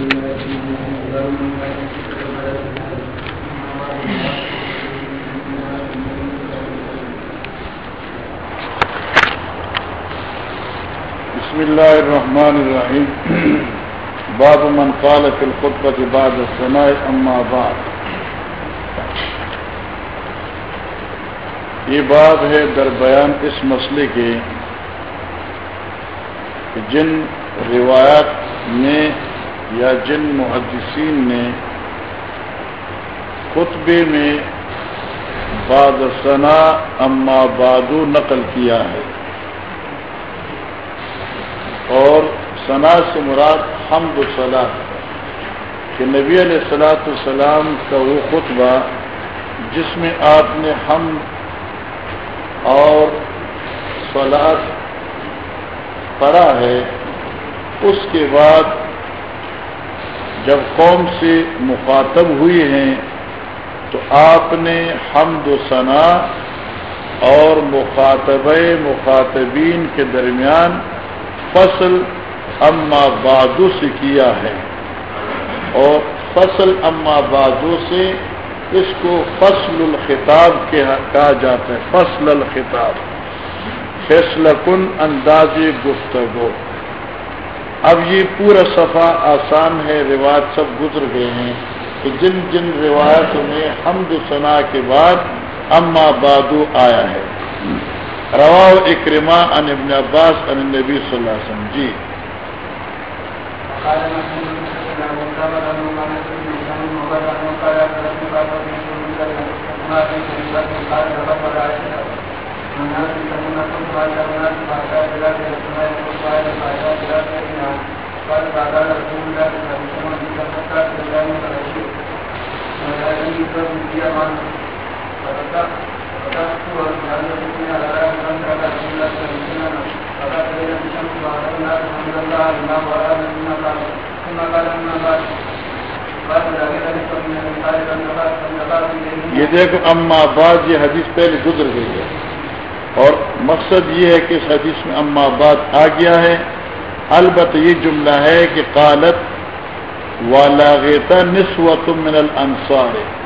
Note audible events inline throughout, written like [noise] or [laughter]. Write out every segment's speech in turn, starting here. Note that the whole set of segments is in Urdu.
بسم الله الرحمن الرحيم باب من قال في الخطبة بعد الثناء أما بعد۔ یہ باب ہے در بیان اس مسئلے کے جن روایات نے یا جن محدثین نے خطبے میں بعد ثنا اما بادو نقل کیا ہے اور ثنا سے مراد حمد و صلاح کہ نبی علیہ السلاۃ السلام کا وہ خطبہ جس میں آپ نے ہم اور سلاد پڑھا ہے، اس کے بعد جب قوم سے مخاطب ہوئے ہیں تو آپ نے حمد و ثنا اور مخاطب مخاطبین کے درمیان فصل اما بادو سے کیا ہے اور فصل اما بادو سے اس کو فصل الخطاب کہا جاتا ہے، فصل الخطاب۔ فیصلہ کن انداز گفتگو۔ اب یہ پورا صفحہ آسان ہے رواج سب گزر گئے ہیں کہ جن جن روایتوں میں حمد ثنا کے بعد اما بادو آیا ہے روا اکرما ان ابن عباس ان نبی صلی اللہ علیہ وسلم جی یہ دیکھو اما آباد یہ حدیث پہلے گزر گئی ہے۔ اور مقصد یہ ہے کہ اس حدیث میں اما آباد آ گیا ہے۔ البتہ یہ جملہ ہے کہ قالت والاغیتا نسوت من الانصار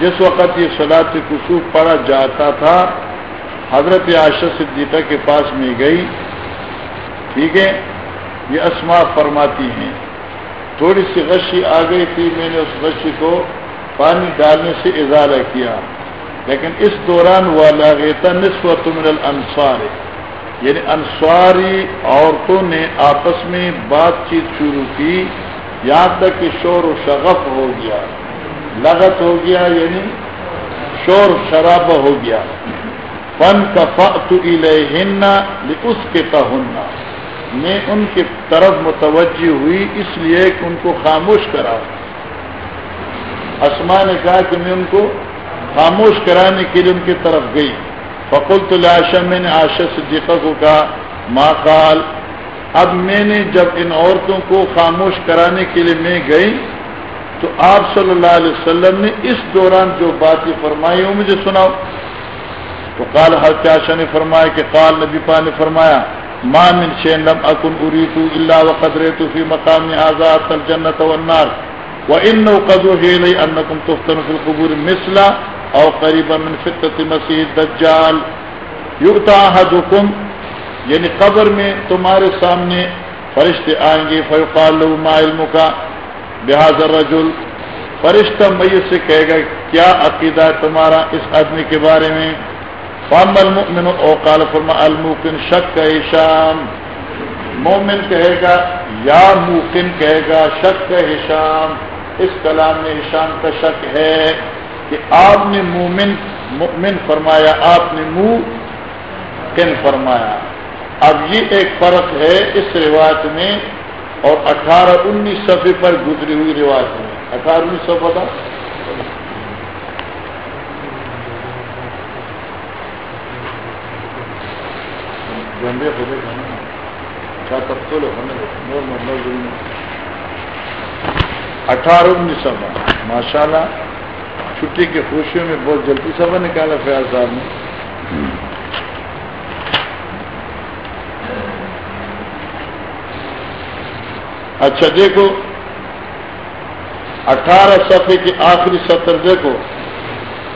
جس وقت یہ سلاط کسوف پڑا جاتا تھا، حضرت عاشر صدیقہ کے پاس میں گئی۔ ٹھیک ہے؟ یہ اسما فرماتی ہیں۔ تھوڑی سی غشی آ گئی تھی، میں نے اس غشی کو پانی ڈالنے سے اضارہ کیا۔ لیکن اس دوران وہ لاگیتا نسبت من الانصار یعنی انصاری عورتوں نے آپس میں بات چیت شروع کی یہاں تک کہ شور و شغف ہو گیا، لغت ہو گیا یعنی شور شراب ہو گیا۔ فن کا فت اس کے تہنا میں ان کی طرف متوجہ ہوئی، اس لیے کہ ان کو خاموش کرا۔ اسما نے کہا کہ میں ان کو خاموش کرانے کے لیے ان کی طرف گئی۔ فقول تو لاشا میں نے آشا صدیقہ کو کہا ماں کال اب میں نے جب ان عورتوں کو خاموش کرانے کے لیے میں گئی، تو آپ صلی اللہ علیہ وسلم نے اس دوران جو باتیں فرمائی وہ مجھے سناؤ۔ تو کال ہر آشا نے فرمایا کہ قال، نبی پا نے فرمایا ماں من شین لم اکن اری تو اللہ و قدرے تو فی مقام آزاد جنت والنار۔ و ان قدو ہی لئی انکم تفتن فی القبور مثلا۔ او قریبا من فتت مسیح دجال یؤتا احدکم یعنی قبر میں تمہارے سامنے فرشتے آئیں گے، فیقال له ما علمک؟ بهذا الرجل، فرشتہ میت سے کہے گا، کیا عقیدہ ہے تمہارا اس آدمی کے بارے میں؟ فام المؤمن، او قال، فرما، الموقن، شک کا ہشام. مومن کہے گا، یا موقن کہے گا، شک کا ہشام، اس کلام میں ہشام کا شک ہے. کہ آپ نے مومن، مؤمن فرمایا، آپ نے منہ کن فرمایا۔ اب یہ ایک فرق ہے اس روایت میں اور اٹھارہ انیس صفحے پر گزری ہوئی روایت میں۔ اٹھارہ انیس سو پتا اچھا، اٹھارہ انیس سفر ماشاء اللہ چھٹی کی خوشیوں میں بہت جلدی سفر نکالا فیاض صاحب نے۔ اچھا دیکھو، اٹھارہ صفحے کی آخری سطر دیکھو۔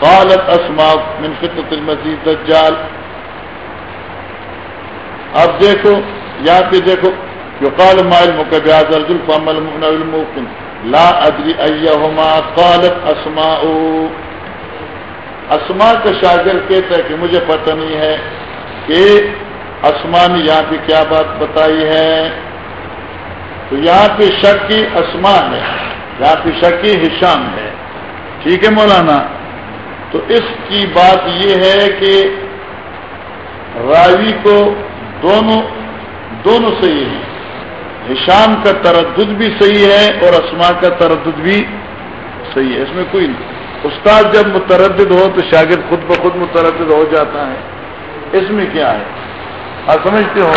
قالت اسما من فطرت المزید دجال اب دیکھو یہاں پہ دیکھو جو قال مائل مقبیاض الفام الممکن لا ادری ایہما قالت اسماء اسما کا شاگرد کہتا ہے کہ مجھے پتہ نہیں ہے کہ اسما نے یہاں پہ کیا بات بتائی ہے. تو یہاں پہ شک کی اسما ہے، یہاں پہ شک کی ہشام ہے. ٹھیک ہے مولانا؟ تو اس کی بات یہ ہے کہ راوی کو دونوں دونوں صحیح ہیں۔ ہشام کا تردد بھی صحیح ہے اور اسما کا تردد بھی صحیح ہے، اس میں کوئی نہیں۔ استاد جب متردد ہو تو شاگرد خود بخود متردد ہو جاتا ہے۔ اس میں کیا ہے؟ آپ سمجھتے ہو؟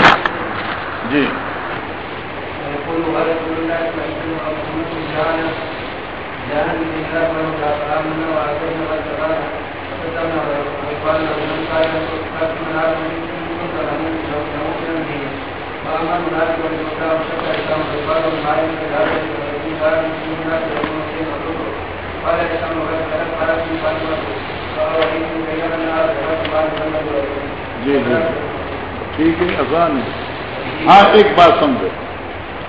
جی۔, جی۔ جی جی۔ ٹھیک ہے آسان ہے۔ ہاں ایک بات سمجھو۔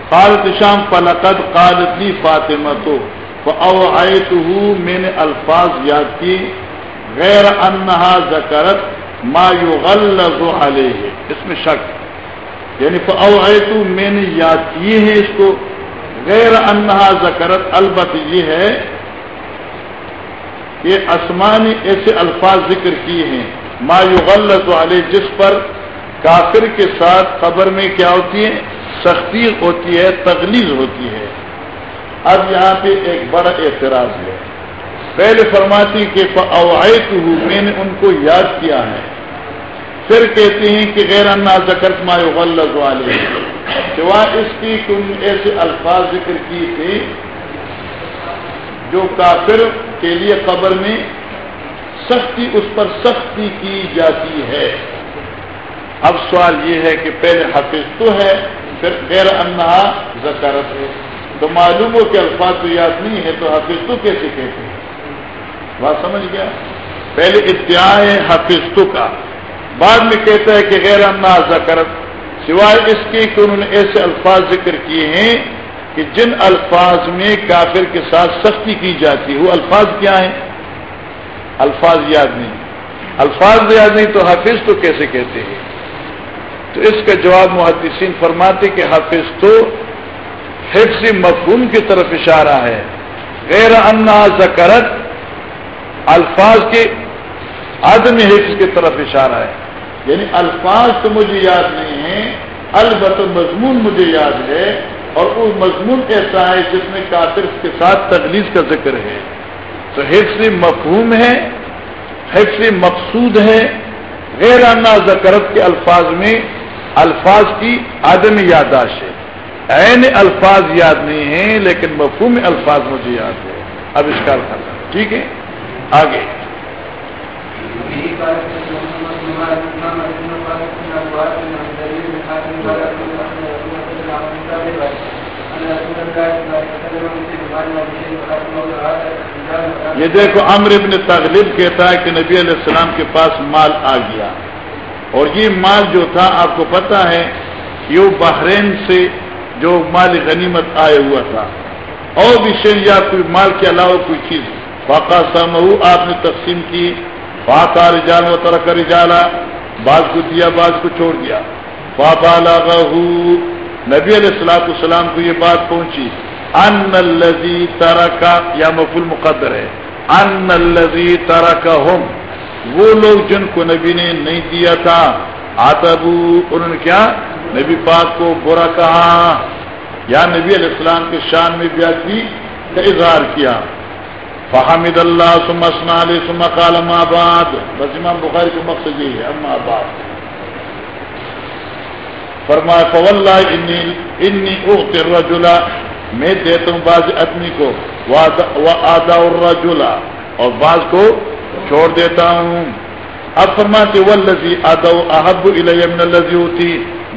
قالت شام پلقد قالت لی فاطمہ تو او آئے تو میں نے الفاظ یاد کی، غیر انہا ذکرت ما یغلظ علیہ۔ اس میں شک۔ یعنی او تو میں نے یاد کیے ہیں اس کو۔ غیر انہا ذکرت البت یہ ہے کہ آسمانی ایسے الفاظ ذکر کیے ہیں۔ ما یغلظ علیہ جس پر کافر کے ساتھ قبر میں کیا ہوتی ہے؟ سختی ہوتی ہے تغلیز ہوتی ہے۔ اب یہاں پہ ایک بڑا اعتراض ہے۔ پہلے فرماتی کہ اوائت ہوں میں نے ان کو یاد کیا ہے۔ پھر کہتے ہیں کہ غیر انا زکرت ما غلط والے سوائے اس کی کن ایسے الفاظ ذکر کی تھی جو کافر کے لیے قبر میں سختی، اس پر سختی کی جاتی ہے۔ اب سوال یہ ہے کہ پہلے حافظ تو ہے، پھر غیر انا زکرت ہے۔ تو معلوم ہو کہ الفاظ تو یاد نہیں ہے تو حافظ تو کیسے کہتے ہیں؟ بات سمجھ گیا؟ پہلے ادعا ہے حافظ تو کا۔ بعد میں کہتا ہے کہ غیر انا زکرت سوائے اس کے کہ انہوں نے ایسے الفاظ ذکر کیے ہیں کہ جن الفاظ میں کافر کے ساتھ سختی کی جاتی ہے وہ الفاظ کیا ہیں؟ الفاظ یاد نہیں۔ الفاظ یاد نہیں تو حافظ تو کیسے کہتے ہیں؟ تو اس کا جواب محدثین فرماتے کہ حافظ تو حفظ مفہوم کی طرف اشارہ ہے۔ غیر انا زکرت الفاظ کے عدم حفظ کی طرف اشارہ ہے۔ یعنی الفاظ تو مجھے یاد نہیں ہے البت مضمون مجھے یاد ہے، اور وہ مضمون ایسا ہے جس میں کافر کے ساتھ تجلیس کا ذکر ہے۔ تو حفظ مفہوم ہے، حفظ مقصود ہے، غیر انا کے الفاظ میں الفاظ کی عدم یاداشت ہے۔ عین الفاظ یاد نہیں ہیں، لیکن مفہوم الفاظ مجھے یاد ہے۔ اب اس کا ٹھیک ہے؟ آگے۔ یہ دیکھو امر ابن تغلب کہتا ہے کہ نبی علیہ السلام کے پاس مال آ گیا۔ اور یہ مال جو تھا، آپ کو پتا ہے یہ بحرین سے جو مال غنیمت آئے ہوا تھا۔ اور بھی شیر یا کوئی مال کے علاوہ کوئی چیز۔ فاقا سمہ آپ نے تقسیم کی۔ فاقا رجال و ترک رجالا، بعض کو دیا، بعض کو چھوڑ دیا۔ پاپا نبی علیہ السلاط السلام کو یہ بات پہنچی۔ ان الزی تارا کا یا مفول مقدر ہے۔ ان الزی تارا کا ہوم وہ لوگ جن کو نبی نے نہیں دیا تھا۔ آتبو انہوں نے کیا؟ نبی پاک کو برا کہا۔ یا نبی علیہ السلام کے شان میں بیاتی کا اظہار کیا۔ فحمد اللہ سم اسنا علیہ سم کالم آباد بس امام بخاری کا مقصد یہ ہے، اما آباد فرمایا فول انی اخت الرجلا میں دیتا ہوں بعض آدمی کو آدا الرجلا اور بعض کو چھوڑ دیتا ہوں۔ اب فرماتے ولزی ادو احب الم الزی ہوتی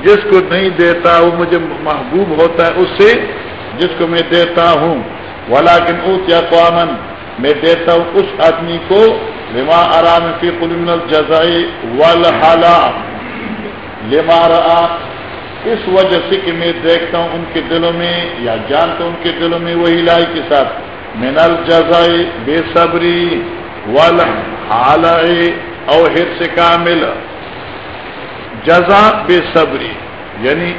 جس کو نہیں دیتا وہ مجھے محبوب ہوتا ہے، اس سے جس کو میں دیتا ہوں۔ ولاکن اوت یا قوامن میں دیتا ہوں اس آدمی کو، لما آرام فی قلم الجزائی والحالا لما را اس وجہ سے کہ میں دیکھتا ہوں ان کے دلوں میں یا جانتا ہوں ان کے دلوں میں وہی لائی کے ساتھ۔ من الجزائی بے صبری والحالا او حرص کامل۔ جزا بے صبری یعنی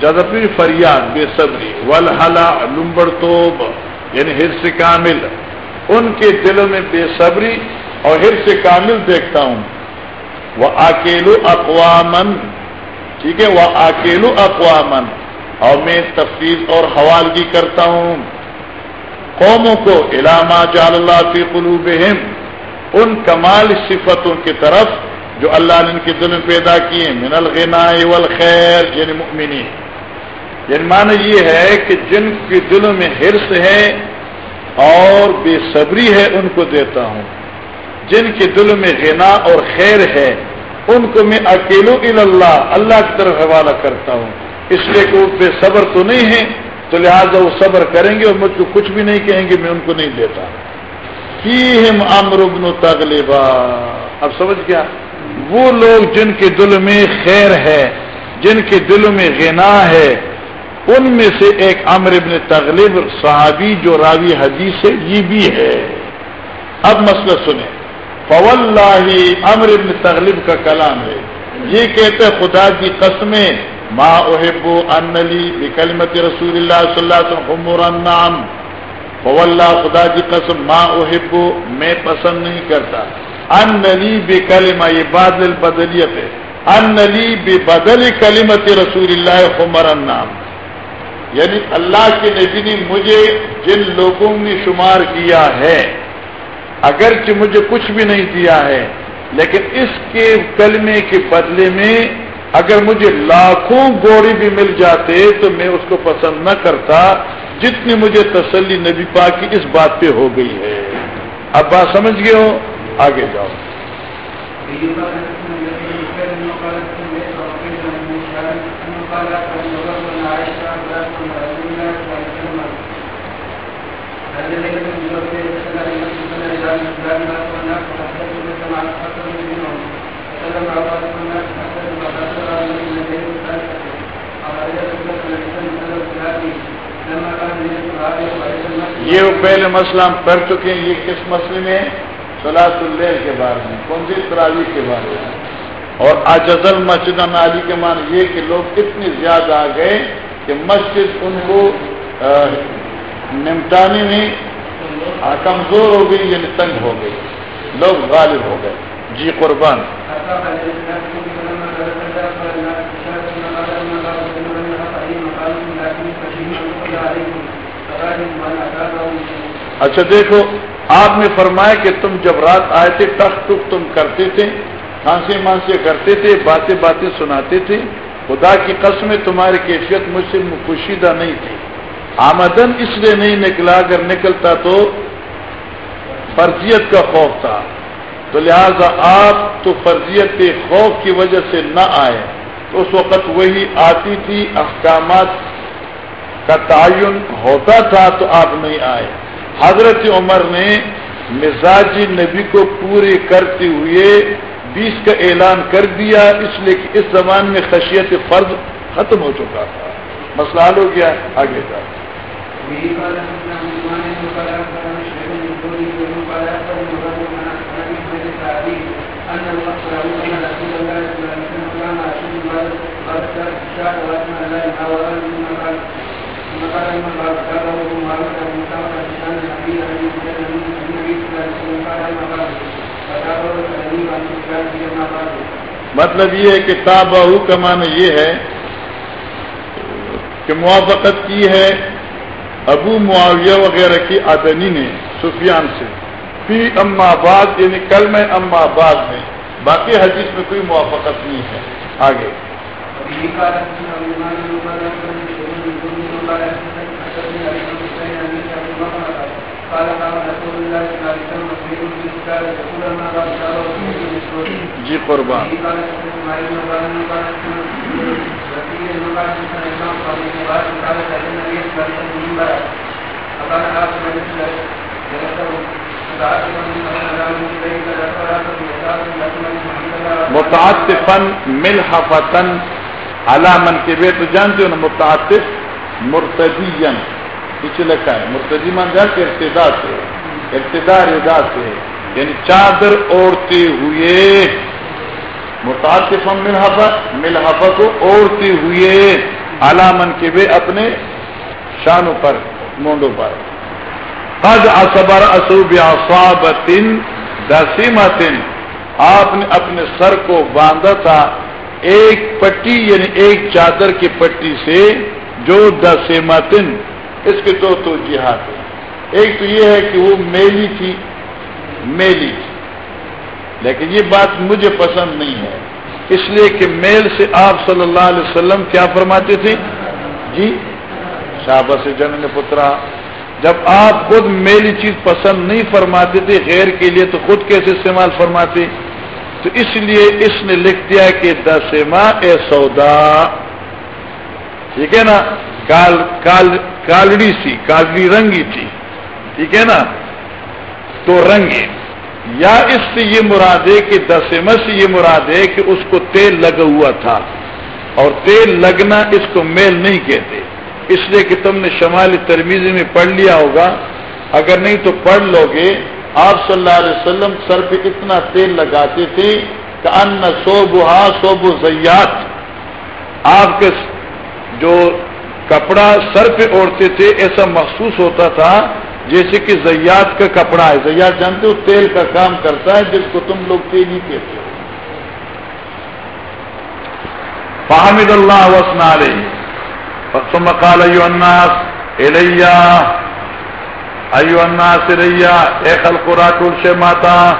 جدپی فریاد، بے صبری۔ ولحلا لمبڑ توب۔ یعنی ہر سے کامل، ان کے دلوں میں بے صبری اور ہر سے کامل دیکھتا ہوں۔ وہ اکیلو اقوامن ٹھیک ہے وہ اکیلو اقوامن اور میں تفصیل اور حوالگی کرتا ہوں۔ قوموں کو علامہ جال اللہ فی قلوبہم ان کمال صفتوں کی طرف جو اللہ نے ان کے دل میں پیدا کیے، من الغنا والخیر یعنی مؤمنین۔ یعنی معنی یہ ہے کہ جن کے دلوں میں حرص ہے اور بے صبری ہے، ان کو دیتا ہوں۔ جن کے دلوں میں غنا اور خیر ہے، ان کو میں اکیلو اللہ اللہ کی طرف حوالہ کرتا ہوں۔ اس لیے کہ وہ بے صبر تو نہیں ہے تو لہٰذا وہ صبر کریں گے اور مجھ کو کچھ بھی نہیں کہیں گے، میں ان کو نہیں دیتا۔ فیم امربن تغلبا اب سمجھ گیا؟ وہ لوگ جن کے دل میں خیر ہے، جن کے دلوں میں غنا ہے ان میں سے ایک امر ابن تغلب صحابی جو راوی حدیث ہے، یہ بھی ہے۔ اب مسئلہ سنیں۔ فول امر ابن تغلب کا کلام ہے۔ یہ کہتے خدا کی قسمیں، ما احب انلی بکلمت رسول اللہ صلی اللہ علیہ وسلم نام فول خدا کی قسم، ما احب، میں پسند نہیں کرتا۔ ان نلی بے یہ بادل بدلیت ہے۔ ان نلی بے بدل کلمت رسول اللہ حمر نام یعنی اللہ کے نبی نے مجھے جن لوگوں نے شمار کیا ہے، اگرچہ مجھے کچھ بھی نہیں دیا ہے، لیکن اس کے کلمے کے بدلے میں اگر مجھے لاکھوں گوڑی بھی مل جاتے تو میں اس کو پسند نہ کرتا، جتنی مجھے تسلی نبی پاک کی اس بات پہ ہو گئی ہے۔ اب بات سمجھ گئے ہو؟ آگے جاؤ۔ یہ پہلے مسئلہ ہم کر چکے ہیں، یہ کس مسئلے میں سلاس اللہ کے بارے میں، کون سی تراوی کے بارے میں؟ اور اجزل مسجد علی کے مان یہ کہ لوگ اتنے زیادہ آ گئے کہ مسجد ان کو نمٹانے میں کمزور ہو گئی یعنی تنگ ہو گئی۔ لوگ غالب ہو گئے۔ جی قربان۔ اچھا دیکھو، آپ نے فرمایا کہ تم جب رات آئے تھے، تخت تم کرتے تھے کھانسی مانسی کرتے تھے باتیں باتیں سناتے تھے خدا کی قسم تمہاری کیفیت مجھ سے پوشیدہ نہیں تھی۔ آمدن اس لیے نہیں نکلا، اگر نکلتا تو فرضیت کا خوف تھا۔ تو لہذا آپ تو فرضیت کے خوف کی وجہ سے نہ آئے۔ تو اس وقت وہی آتی تھی، احکامات کا تعین ہوتا تھا تو آپ نہیں آئے۔ حضرت عمر نے مزاجی نبی کو پورے کرتے ہوئے بیس کا اعلان کر دیا۔ اس لیے کہ اس زمان میں خشیت فرض ختم ہو چکا تھا۔ مسئلہ حل ہو گیا، آگے جا مطلب یہ ہے کہ تابہ کا معنی یہ ہے کہ موافقت کی ہے ابو معاویہ وغیرہ کی آدنی نے، سفیان سے۔ فی اما آباد یعنی کل میں اما آباد میں۔ باقی حدیث میں کوئی موافقت نہیں ہے۔ آگے۔ جی قربان۔ متعطفن مل حفتن علامن کے بے تو جانتے ہو نا، متعطف مرتدین پیچھے لکھا ہے؟ مرتدی مان جا کے ابتدا سے ابتدا ردا سے یعنی چادر اوڑھتے ہوئے متعطف ملحفا ملحفا کو اوڑھتے ہوئے، علامن کے بے اپنے شانوں پر مونڈوں پر۔ قد اصبر اصوب اصابتن دسیمتن۔ آپ نے اپنے سر کو باندھا تھا، ایک پٹی یعنی ایک چادر کی پٹی سے، جو دسیمتن۔ اس کے دو تو جہاد ایک تو یہ ہے کہ وہ میلی تھی میلی لیکن یہ بات مجھے پسند نہیں ہے۔ اس لیے کہ میل سے آپ صلی اللہ علیہ وسلم کیا فرماتے تھے؟ جی شابہ سے جن پترا۔ جب آپ خود میلی چیز پسند نہیں فرماتے تھے، غیر کے لیے تو خود کیسے استعمال فرماتے؟ تو اس لیے اس نے لکھ دیا کہ دسما اے سودا۔ ٹھیک ہے نا؟ کال کال، کالڑی سی، کالڑی رنگی تھی۔ ٹھیک ہے نا؟ تو رنگی یا اس سے یہ مراد ہے کہ دسما سے یہ مراد ہے کہ اس کو تیل لگا ہوا تھا۔ اور تیل لگنا اس کو میل نہیں کہتے۔ اس لیے کہ تم نے شمالی ترمیزی میں پڑھ لیا ہوگا۔ اگر نہیں تو پڑھ لو گے آپ صلی اللہ علیہ وسلم سر پہ اتنا تیل لگاتے تھے کہ ان سوب ہا سوب زیات۔ آپ کے جو کپڑا سر پہ اوڑھتے تھے، ایسا محسوس ہوتا تھا جیسے کہ زیات کا کپڑا ہے زیات جانتے ہو، تیل کا کام کرتا ہے، جس کو تم لوگ تیل ہی کہتے ہو۔ فحمد اللہ وسن علیہ۔ ثم قال ایو الناس الیا ایو الناس الیا اے خلق را ٹول سے ماتا،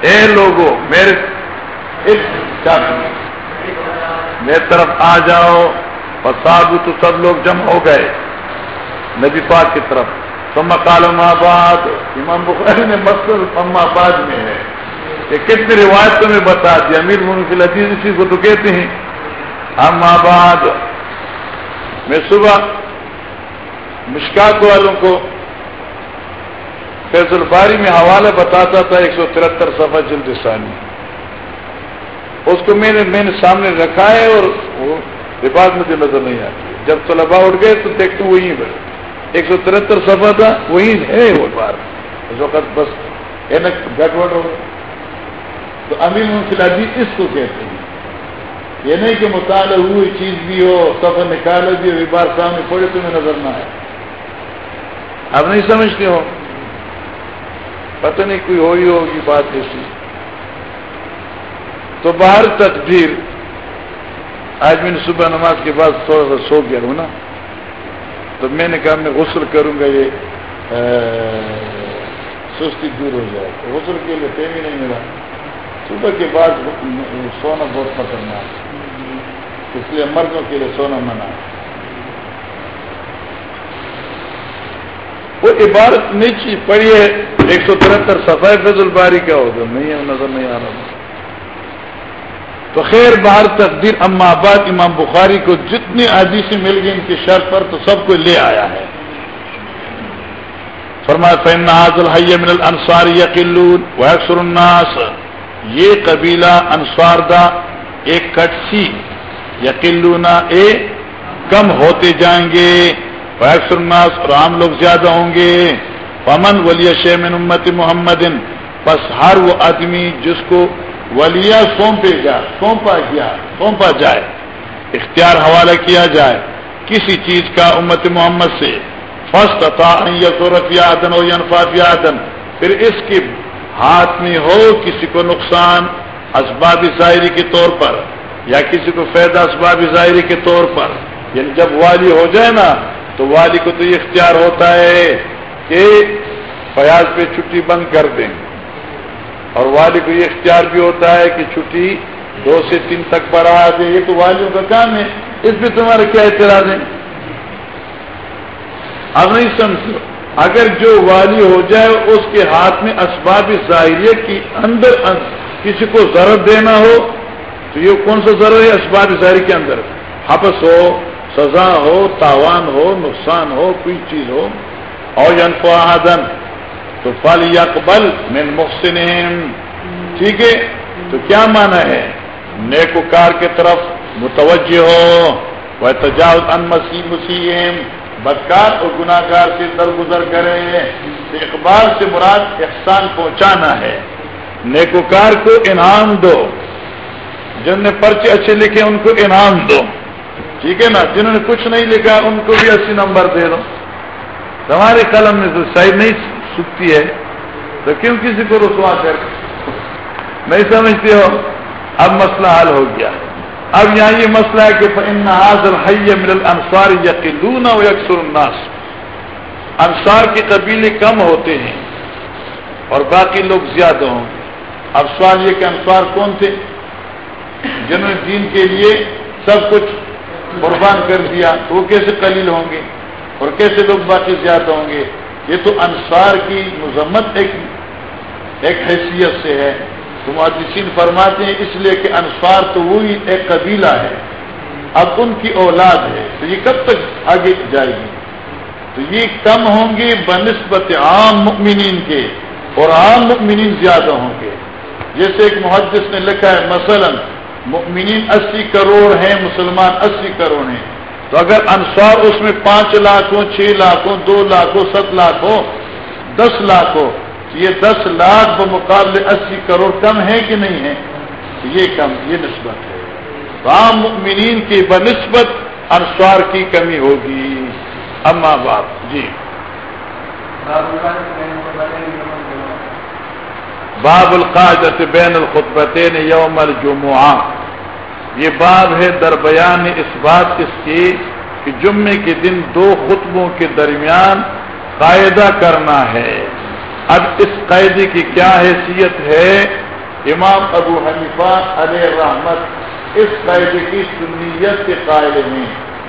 اے لوگو، میرے میرے طرف آ جاؤ۔ اور تو سب لوگ جمع ہو گئے۔ نبی پاک کی طرف۔ ثم قال ما بعد۔ امام بخاری نے مسل اما بعد میں ہے۔ کہ کتنی روایتوں میں بتا دیا امیر منفی عزیز اسی کو تو کہتے ہیں۔ اما بعد۔ میں صبح مشکات والوں کو فیض الباری میں حوالہ بتاتا تھا ایک سو ترہتر صفحہ جلد ثانی اس کو میں نے میں نے سامنے رکھا ہے اور وہ رپاس مجھے نظر نہیں آتی۔ جب طلبا اٹھ گئے تو دیکھتے وہی بڑھ ایک سو ترہتر صفحہ تھا وہی ہے وہ بار۔ اس وقت بس گڑبڑ ہو تو امین منفی اس کو کہتے ہیں۔ یہ نہیں کہ مطالعہ ہوئی، چیز بھی ہو سفر نکالے بھی ہو بار سامنے پڑے تمہیں نظر نہ آئے۔ اب نہیں سمجھتے ہو؟ پتہ نہیں کوئی ہوئی ہوگی بات ایسی۔ تو باہر تقدیر، آج میں نے صبح نماز کے بعد سو گیا ہوں نا۔ تو میں نے کہا میں غسل کروں گا یہ سستی دور ہو جائے۔ غسل کے لیے ٹائم ہی نہیں ملا۔ صبح کے بعد سونا بہت خطرناک۔ اس لیے مردوں کے لیے سونا منع۔ وہ عبارت نیچی پڑھیے ایک سو ترہتر صفائی فیض الباری کا ہوگا نہیں ہے، نظر نہیں آ رہا۔ تو خیر باہر تقدیر، اما آباد امام بخاری کو جتنی آدھی سے مل گئی ان کی شرط پر تو سب کو لے آیا ہے۔ فرمایا فین الحیہ من الانصار یقلون ویکسر الناس۔ یہ قبیلہ انصار دا ایک کٹسی یقینا اے، کم ہوتے جائیں گے۔ الناس اور عام لوگ زیادہ ہوں گے۔ پمن ولی شیمن امت محمد۔ بس ہر وہ آدمی جس کو ولیہ سونپے گا سونپا گیا سونپا جائے۔ اختیار حوالہ کیا جائے کسی چیز کا امت محمد سے۔ فسٹ تھا صورت یادن اور انفاف یادن پھر اس کے ہاتھ میں ہو کسی کو نقصان اسباب ظاہری کے طور پر یا کسی کو فائدہ اسباب ظاہری کے طور پر۔ یعنی جب والی ہو جائے نا، تو والی کو تو یہ اختیار ہوتا ہے کہ فیاض پہ چھٹی بند کر دیں۔ اور والی کو یہ اختیار بھی ہوتا ہے کہ چھٹی دو سے تین تک بڑھا دے یہ تو والیوں کا کام ہے۔ اس میں تمہارا کیا اعتراض ہے؟ اب نہیں سمجھو اگر جو والی ہو جائے، اس کے ہاتھ میں اسباب ظاہریہ کی اندر کسی کو ضرورت دینا ہو، تو یہ کون سا ضرور ہے؟ اسباب ظاہری کے اندر۔ حبس ہو، سزا ہو، تاوان ہو، نقصان ہو، کوئی چیز ہو، اور ینفوادن تو فل یقبل من محسن ٹھیک ہے؟ تو کیا مانا ہے؟ نیکوکار کی طرف متوجہ ہو۔ وہ تجاوز ان مسیح مسیح بدکار اور گناہ گار سے درگزر کرے اقبال سے مراد احسان پہنچانا ہے۔ نیکوکار کو انعام دو۔ جن نے پرچے اچھے لکھے، ان کو انعام دو۔ ٹھیک ہے نا؟ جنہوں نے کچھ نہیں لکھا، ان کو بھی اسی نمبر دے دو۔ ہمارے قلم میں تو صحیح نہیں سکتی ہے، تو کیوں کسی کو رسوا کر؟ نہیں سمجھتے ہو، اب مسئلہ حل ہو گیا۔ اب یہاں یہ مسئلہ ہے کہ ان حاضر من الانصار یقین و یکسر الناس۔ انصار کے قبیلے کم ہوتے ہیں اور باقی لوگ زیادہ ہوں۔ اب سوال یہ کہ انصار کون تھے؟ جنہوں نے دین کے لیے سب کچھ قربان کر دیا۔ تو وہ کیسے قلیل ہوں گے؟ اور کیسے لوگ باقی زیادہ ہوں گے؟ یہ تو انصار کی مذمت ایک ایک حیثیت سے ہے۔ تو محدثین فرماتے ہیں اس لیے کہ انصار تو وہی ایک قبیلہ ہے۔ اب ان کی اولاد ہے۔ تو یہ کب تک آگے جائے گی؟ تو یہ کم ہوں گے بنسبت عام مؤمنین کے اور عام مؤمنین زیادہ ہوں گے۔ جیسے ایک محدث نے لکھا ہے، مثلا مؤمنین اسی کروڑ ہیں، مسلمان اسی کروڑ ہیں۔ تو اگر انصار اس میں پانچ لاکھ ہو چھ لاکھ ہو دو لاکھ ہو سات لاکھ ہو دس لاکھ ہو یہ دس لاکھ بمقابلے اسی کروڑ کم ہے کہ نہیں ہے یہ کم، یہ نسبت ہے۔ عام مؤمنین کی بنسبت انصار کی کمی ہوگی۔ اما باپ جی۔ باب القاعدت بین الخطبتین یوم الجمعہ۔ یہ باب ہے در بیان اس بات اس کی کہ جمعے کے دن دو خطبوں کے درمیان قاعدہ کرنا ہے۔ اب اس قاعدے کی کیا حیثیت ہے؟ امام ابو حنیفہ علیہ رحمت اس قاعدے کی سنیت کے قائل ہیں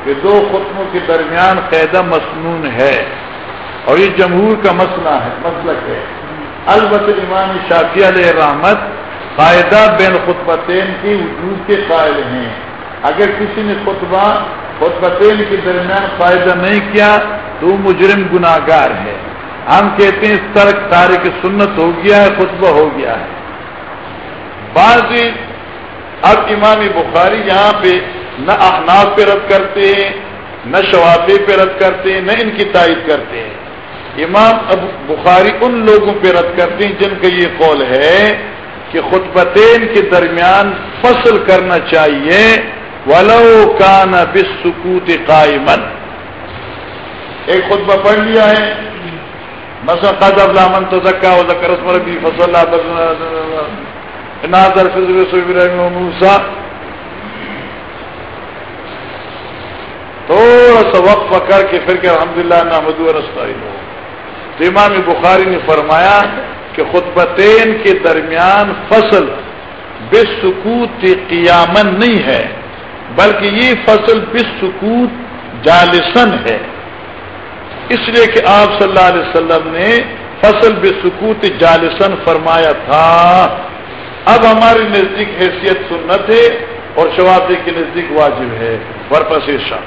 کہ دو خطبوں کے درمیان قاعدہ مصنون ہے۔ اور یہ جمہور کا مسئلہ ہے، مسلک ہے۔ البت امام شافی علیہ رحمت قاعدہ بین خطبتین کی وجود کے قائل ہیں۔ اگر کسی نے خطبہ خطبتین کے درمیان فائدہ نہیں کیا، تو وہ مجرم گناہ گار ہے۔ ہم کہتے ہیں اس طرح تاریخ سنت ہو گیا ہے، خطبہ ہو گیا ہے۔ بعض اب امام بخاری یہاں پہ نہ احناف پہ رد کرتے ہیں، نہ شوافی پہ رد کرتے ہیں، نہ ان کی تائید کرتے ہیں۔ امام ابو بخاری ان لوگوں پہ رد کرتے ہیں جن کا یہ قول ہے کہ خطبتین کے درمیان فصل کرنا چاہیے، ولو کان بسکوت قائمن ایک خطبہ پڑھ لیا ہے۔ مثلا قدر لامن تو زکا و ذکر اسمر بھی فصل ناظر موسا تھوڑا سا وقت پکڑ کے پھر کہ الحمد للہ نحمد رستا ہو امام بخاری نے فرمایا کہ خطبتین کے درمیان فصل بے سکوت قیامن نہیں ہے، بلکہ یہ فصل بے سکوت جالسن ہے۔ اس لیے کہ آپ صلی اللہ علیہ وسلم نے فصل بے سکوت جالسن فرمایا تھا۔ اب ہماری نزدیک حیثیت سنت ہے اور شوابی کے نزدیک واجب ہے۔ ورپس شاہ۔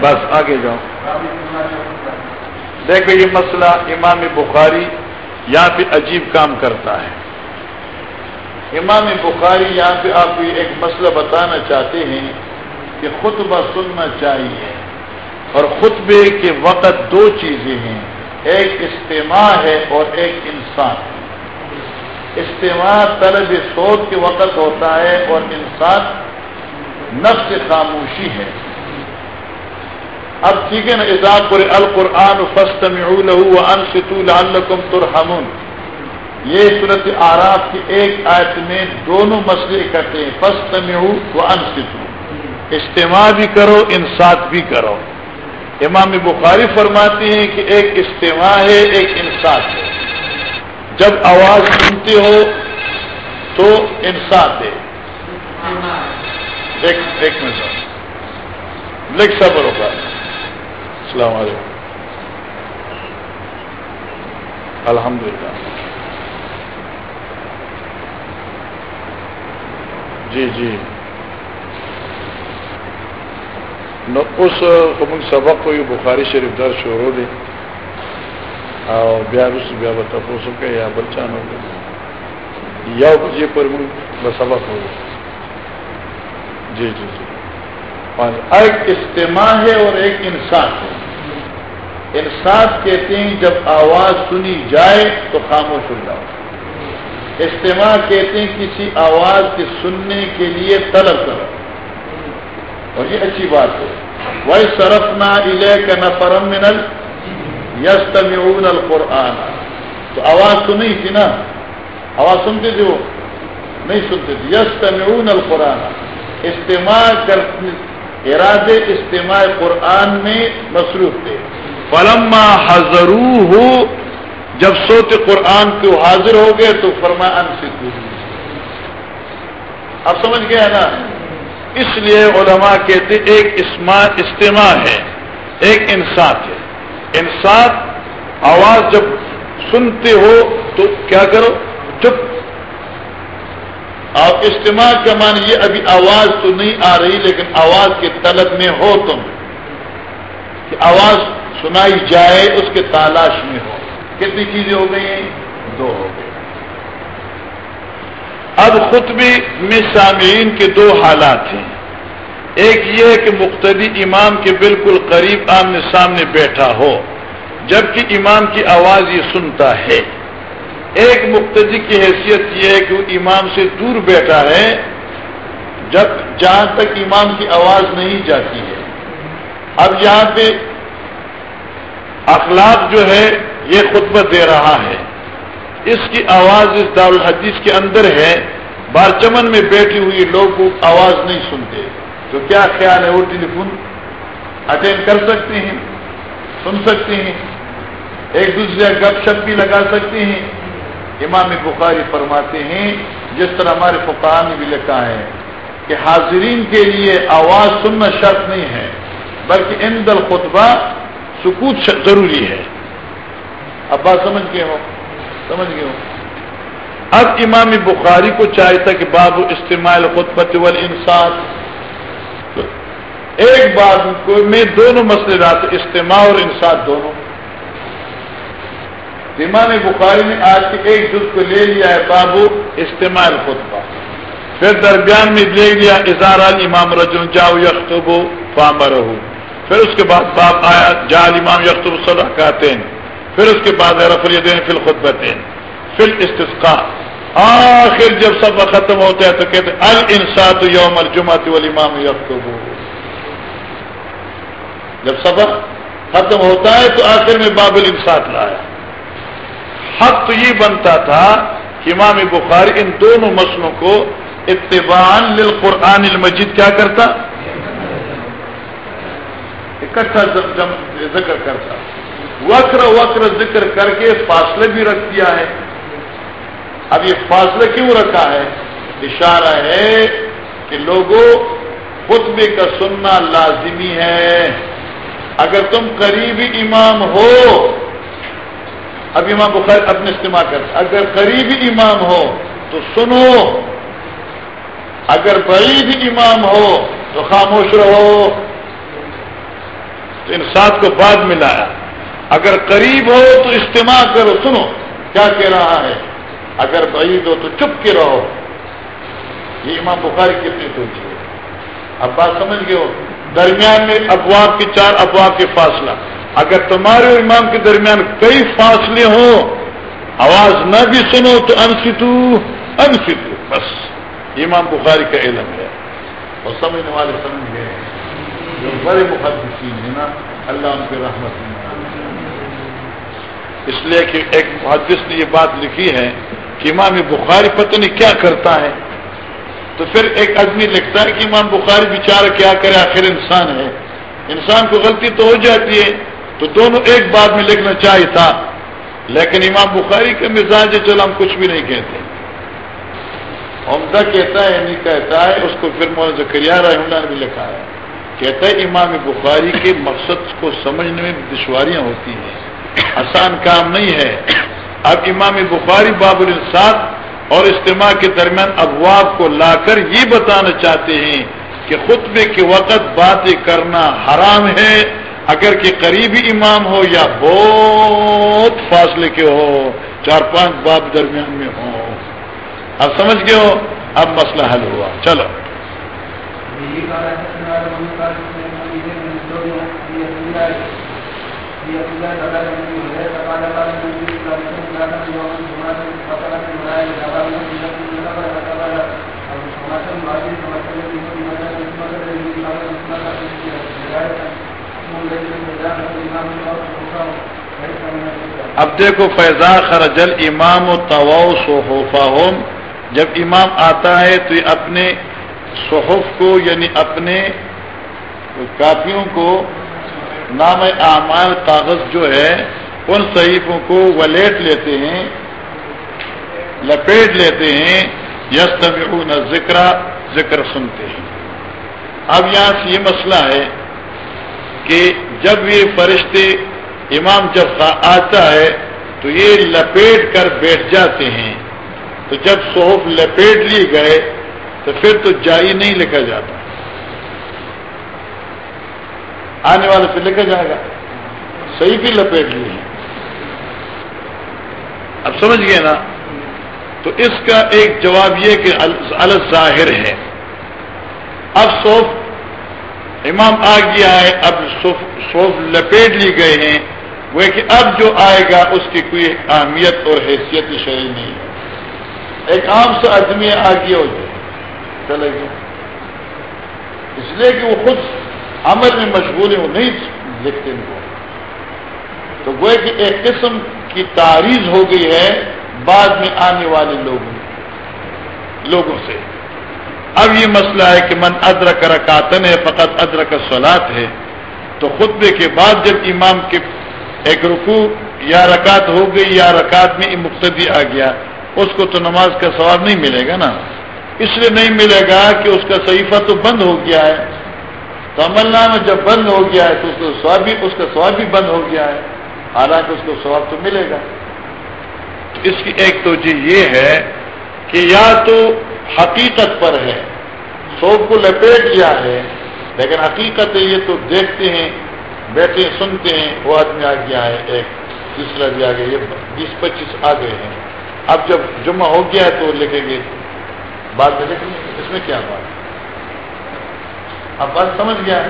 بس آگے جاؤ۔ دیکھو یہ مسئلہ امام بخاری یہاں پہ عجیب کام کرتا ہے۔ امام بخاری یہاں پہ آپ کو ایک مسئلہ بتانا چاہتے ہیں کہ خطبہ سننا چاہیے۔ اور خطبے کے وقت دو چیزیں ہیں۔ ایک استماع ہے اور ایک انسان استماع طلب سوچ کے وقت ہوتا ہے اور انسان نفس خاموشی ہے۔ اب ٹھیک ہے نا اضاف پر القرآن فسطم انستم ترحمن یہ صورت آراف کی ایک آیت میں دونوں مسئلے اکٹھے ہیں۔ فسطم و انستو اجتماع بھی کرو انصاف بھی کرو۔ امام بخاری فرماتے ہیں کہ ایک اجتماع ہے، ایک انصاف ہے۔ جب آواز سنتے ہو تو انصاف ہے۔ ایک منٹ لکھ صبر ہوگا۔ السلام علیکم۔ الحمد للہ جی۔ جی اس سبق کو یہ بخاری شریف در شروع دے اور بیا اس بیا بتا سکے یا بچان ہو یا بجے پر سبق ہو جی جی جی۔ ایک اجتماع ہے اور ایک انسان ہے۔ انسان کہتے ہیں، جب آواز سنی جائے تو خاموش ہو جاؤ۔ اجتماع کہتے ہیں، کسی آواز کے سننے کے لیے طلب کرو۔ اور یہ اچھی بات ہے۔ وہ سرف نہ علیہ کا نہ منل یس تمعون القرآن۔ تو آواز تو نہیں تھی نا؟ آواز سنتے تھے وہ؟ نہیں سنتے تھے۔ یس تمعون القرآن۔ استعمال کر ارادے استماع قرآن میں مصروف تھے۔ فلما حضرو جب سوتے قرآن کو حاضر ہو گئے تو فرما ان سے اب سمجھ گیا نا؟ اس لیے علماء کہتے ایک استماع ہے، ایک انسان ہے۔ انسان آواز جب سنتے ہو تو کیا کرو؟ چپ۔ اور اجتماع کا مان یہ، ابھی آواز تو نہیں آ رہی، لیکن آواز کے طلب میں ہو تم۔ کہ آواز سنائی جائے، اس کے تلاش میں ہو۔ کتنی چیزیں ہو گئی ہیں؟ دو ہو گئی۔ اب خطبے میں سامعین کے دو حالات ہیں۔ ایک یہ ہے کہ مقتدی امام کے بالکل قریب آمنے سامنے بیٹھا ہو، جبکہ امام کی آواز یہ سنتا ہے۔ ایک مقتدی کی حیثیت یہ ہے کہ وہ امام سے دور بیٹھا ہے، جب جہاں تک امام کی آواز نہیں جاتی ہے۔ اب یہاں پہ اخلاق جو ہے، یہ خطبہ دے رہا ہے۔ اس کی آواز اس دارالحدیث کے اندر ہے۔ بار چمن میں بیٹھی ہوئی لوگ آواز نہیں سنتے۔ تو کیا خیال ہے وہ ٹیلی فون اٹینڈ کر سکتے ہیں، سن سکتے ہیں۔ ایک دوسرے گپ شپ بھی لگا سکتے ہیں۔ امام بخاری فرماتے ہیں، جس طرح ہمارے فقار نے بھی لکھا ہے کہ حاضرین کے لیے آواز سننا شرط نہیں ہے، بلکہ ان دل خطبہ سکوت ضروری ہے۔ اب بات سمجھ گئے ہو؟ سمجھ گئے ہو؟ اب امام بخاری کو چاہتا کہ باب استعمال خطبت وال انسان ایک بات میں دونوں مسئلے رات استماع اور انسان دونوں۔ امام بخاری نے آج کے ایک جز کو لے لیا ہے بابو استعمال خطبہ پھر درمیان میں لے لیا اظہار امام رجن جاؤ یختب فامر ہو پھر اس کے بعد باپ آیا جال امام یختب صدا کہتے ہیں، پھر اس کے بعد رفری دین فل خطبتیں فل استفقا آخر جب سب ختم ہوتا ہے تو کہتے ال انسات یوم الجمعت والامام یختب جب سبق ختم ہوتا ہے تو آخر میں بابل انسات لایا۔ حق تو یہ بنتا تھا کہ امام بخاری ان دونوں مسلوں کو اتبان للقرآن المجید کیا کرتا؟ اکٹھا ذکر کرتا۔ وکر وکر ذکر کر کے فاصلے بھی رکھ دیا ہے۔ اب یہ فاصلے کیوں رکھا ہے؟ اشارہ ہے کہ لوگوں، خطبے کا سننا لازمی ہے۔ اگر تم قریبی امام ہو، اب امام بخیر اپنے استعمال کر۔ اگر قریبی امام ہو، تو سنو۔ اگر بعید امام ہو، تو خاموش رہو۔ تو انسان کو بعد میں لایا۔ اگر قریب ہو تو استعمال کرو، سنو کیا کہہ رہا ہے۔ اگر بعید ہو تو چپ کے رہو۔ یہ امام بخاری کتنی سوچی ہے۔ اب بات سمجھ گئے ہو؟ درمیان میں ابواب کے چار ابواب کے فاصلہ۔ اگر تمہارے امام کے درمیان کئی فاصلے ہوں، آواز نہ بھی سنو تو انستو انستو بس۔ امام بخاری کا علم ہے۔ اور سمجھنے والے سمجھ گئے۔ جو بڑے محدثین ہیں نا، اللہ ان کے رحمت اس لیے کہ ایک محدث نے یہ بات لکھی ہے کہ امام بخاری پتہ نہیں کیا کرتا ہے۔ تو پھر ایک آدمی لکھتا ہے کہ امام بخاری بیچارہ کیا کرے، آخر انسان ہے۔ انسان کو غلطی تو ہو جاتی ہے۔ تو دونوں ایک بات میں لکھنا چاہیے تھا۔ لیکن امام بخاری کے مزاج چل ہم کچھ بھی نہیں کہتے۔ عمدہ کہتا ہے، نہیں کہتا ہے، اس کو پھر مولانا زکریہ رحم نے بھی لکھا ہے۔ کہتا ہے امام بخاری کے مقصد کو سمجھنے میں دشواریاں ہوتی ہیں۔ آسان کام نہیں ہے۔ اب امام بخاری باب الانصاف اور اجتماع کے درمیان ابواب کو لا کر یہ بتانا چاہتے ہیں کہ خطبے کے وقت باتیں کرنا حرام ہے۔ اگر کہ قریبی امام ہو یا بہت فاصلے کے ہو، چار پانچ باب درمیان میں ہو اب سمجھ گئے ہو؟ اب مسئلہ حل ہوا۔ چلو۔ اب دیکھو فیضا خرجل امام و تو جب امام آتا ہے تو اپنے صحف کو یعنی اپنے کافیوں کو، نام اعمال، کاغذ جو ہے، ان صحیفوں کو ولیٹ لیتے ہیں، لپیٹ لیتے ہیں یس طبی ذکر ذکر سنتے ہیں۔ اب یہاں سے یہ مسئلہ ہے کہ جب یہ فرشتے امام جب آتا ہے، تو یہ لپیٹ کر بیٹھ جاتے ہیں۔ تو جب صحف لپیٹ لیے گئے تو پھر تو جائی نہیں لکھا جاتا۔ آنے والے سے لکھا جائے گا۔ صحیح بھی لپیٹ لیے اب سمجھ گئے نا؟ تو اس کا ایک جواب یہ کہ الظاہر ہے۔ اب صوف امام آ گیا ہے اب صوف لپیٹ لی گئے ہیں۔ وہ کہ اب جو آئے گا، اس کی کوئی اہمیت اور حیثیت شہری نہیں۔ ہے ایک عام سے آدمی آ گیا ہو جائے۔ چلے گا اس لیے کہ وہ خود عمل میں مشغول ہے وہ نہیں لکھتے ان کو تو وہ کہ ایک قسم کی تاریخ ہو گئی ہے بعد میں آنے والے لوگوں لوگوں سے۔ اب یہ مسئلہ ہے کہ من ادرک رکاتن ہے، فقط ادرک سولاد ہے۔ تو خطبے کے بعد جب امام کے ایک رکو یا رکعت ہو گئی، یا رکعت میں مقتدی آ گیا، اس کو تو نماز کا ثواب نہیں ملے گا نا۔ اس لیے نہیں ملے گا کہ اس کا صحیفہ تو بند ہو گیا ہے۔ تو عمل نامہ جب بند ہو گیا ہے تو اس کا سواب بھی اس کا سواب بھی بند ہو گیا ہے۔ حالانکہ اس کو سواب تو ملے گا۔ اس کی ایک توجہ یہ ہے کہ یا تو حقیقت پر ہے سوب کو لپیٹ لیا ہے، لیکن حقیقت ہے یہ تو دیکھتے ہیں، بیٹھے سنتے ہیں، وہ آدمی آ گیا ہے، ایک تیسرا بھی آ گیا یہ بیس پچیس آ گئے ہیں۔ اب جب جمع ہو گیا ہے تو لکھیں گے بعد میں اس میں کیا بات؟ اب بات سمجھ گیا۔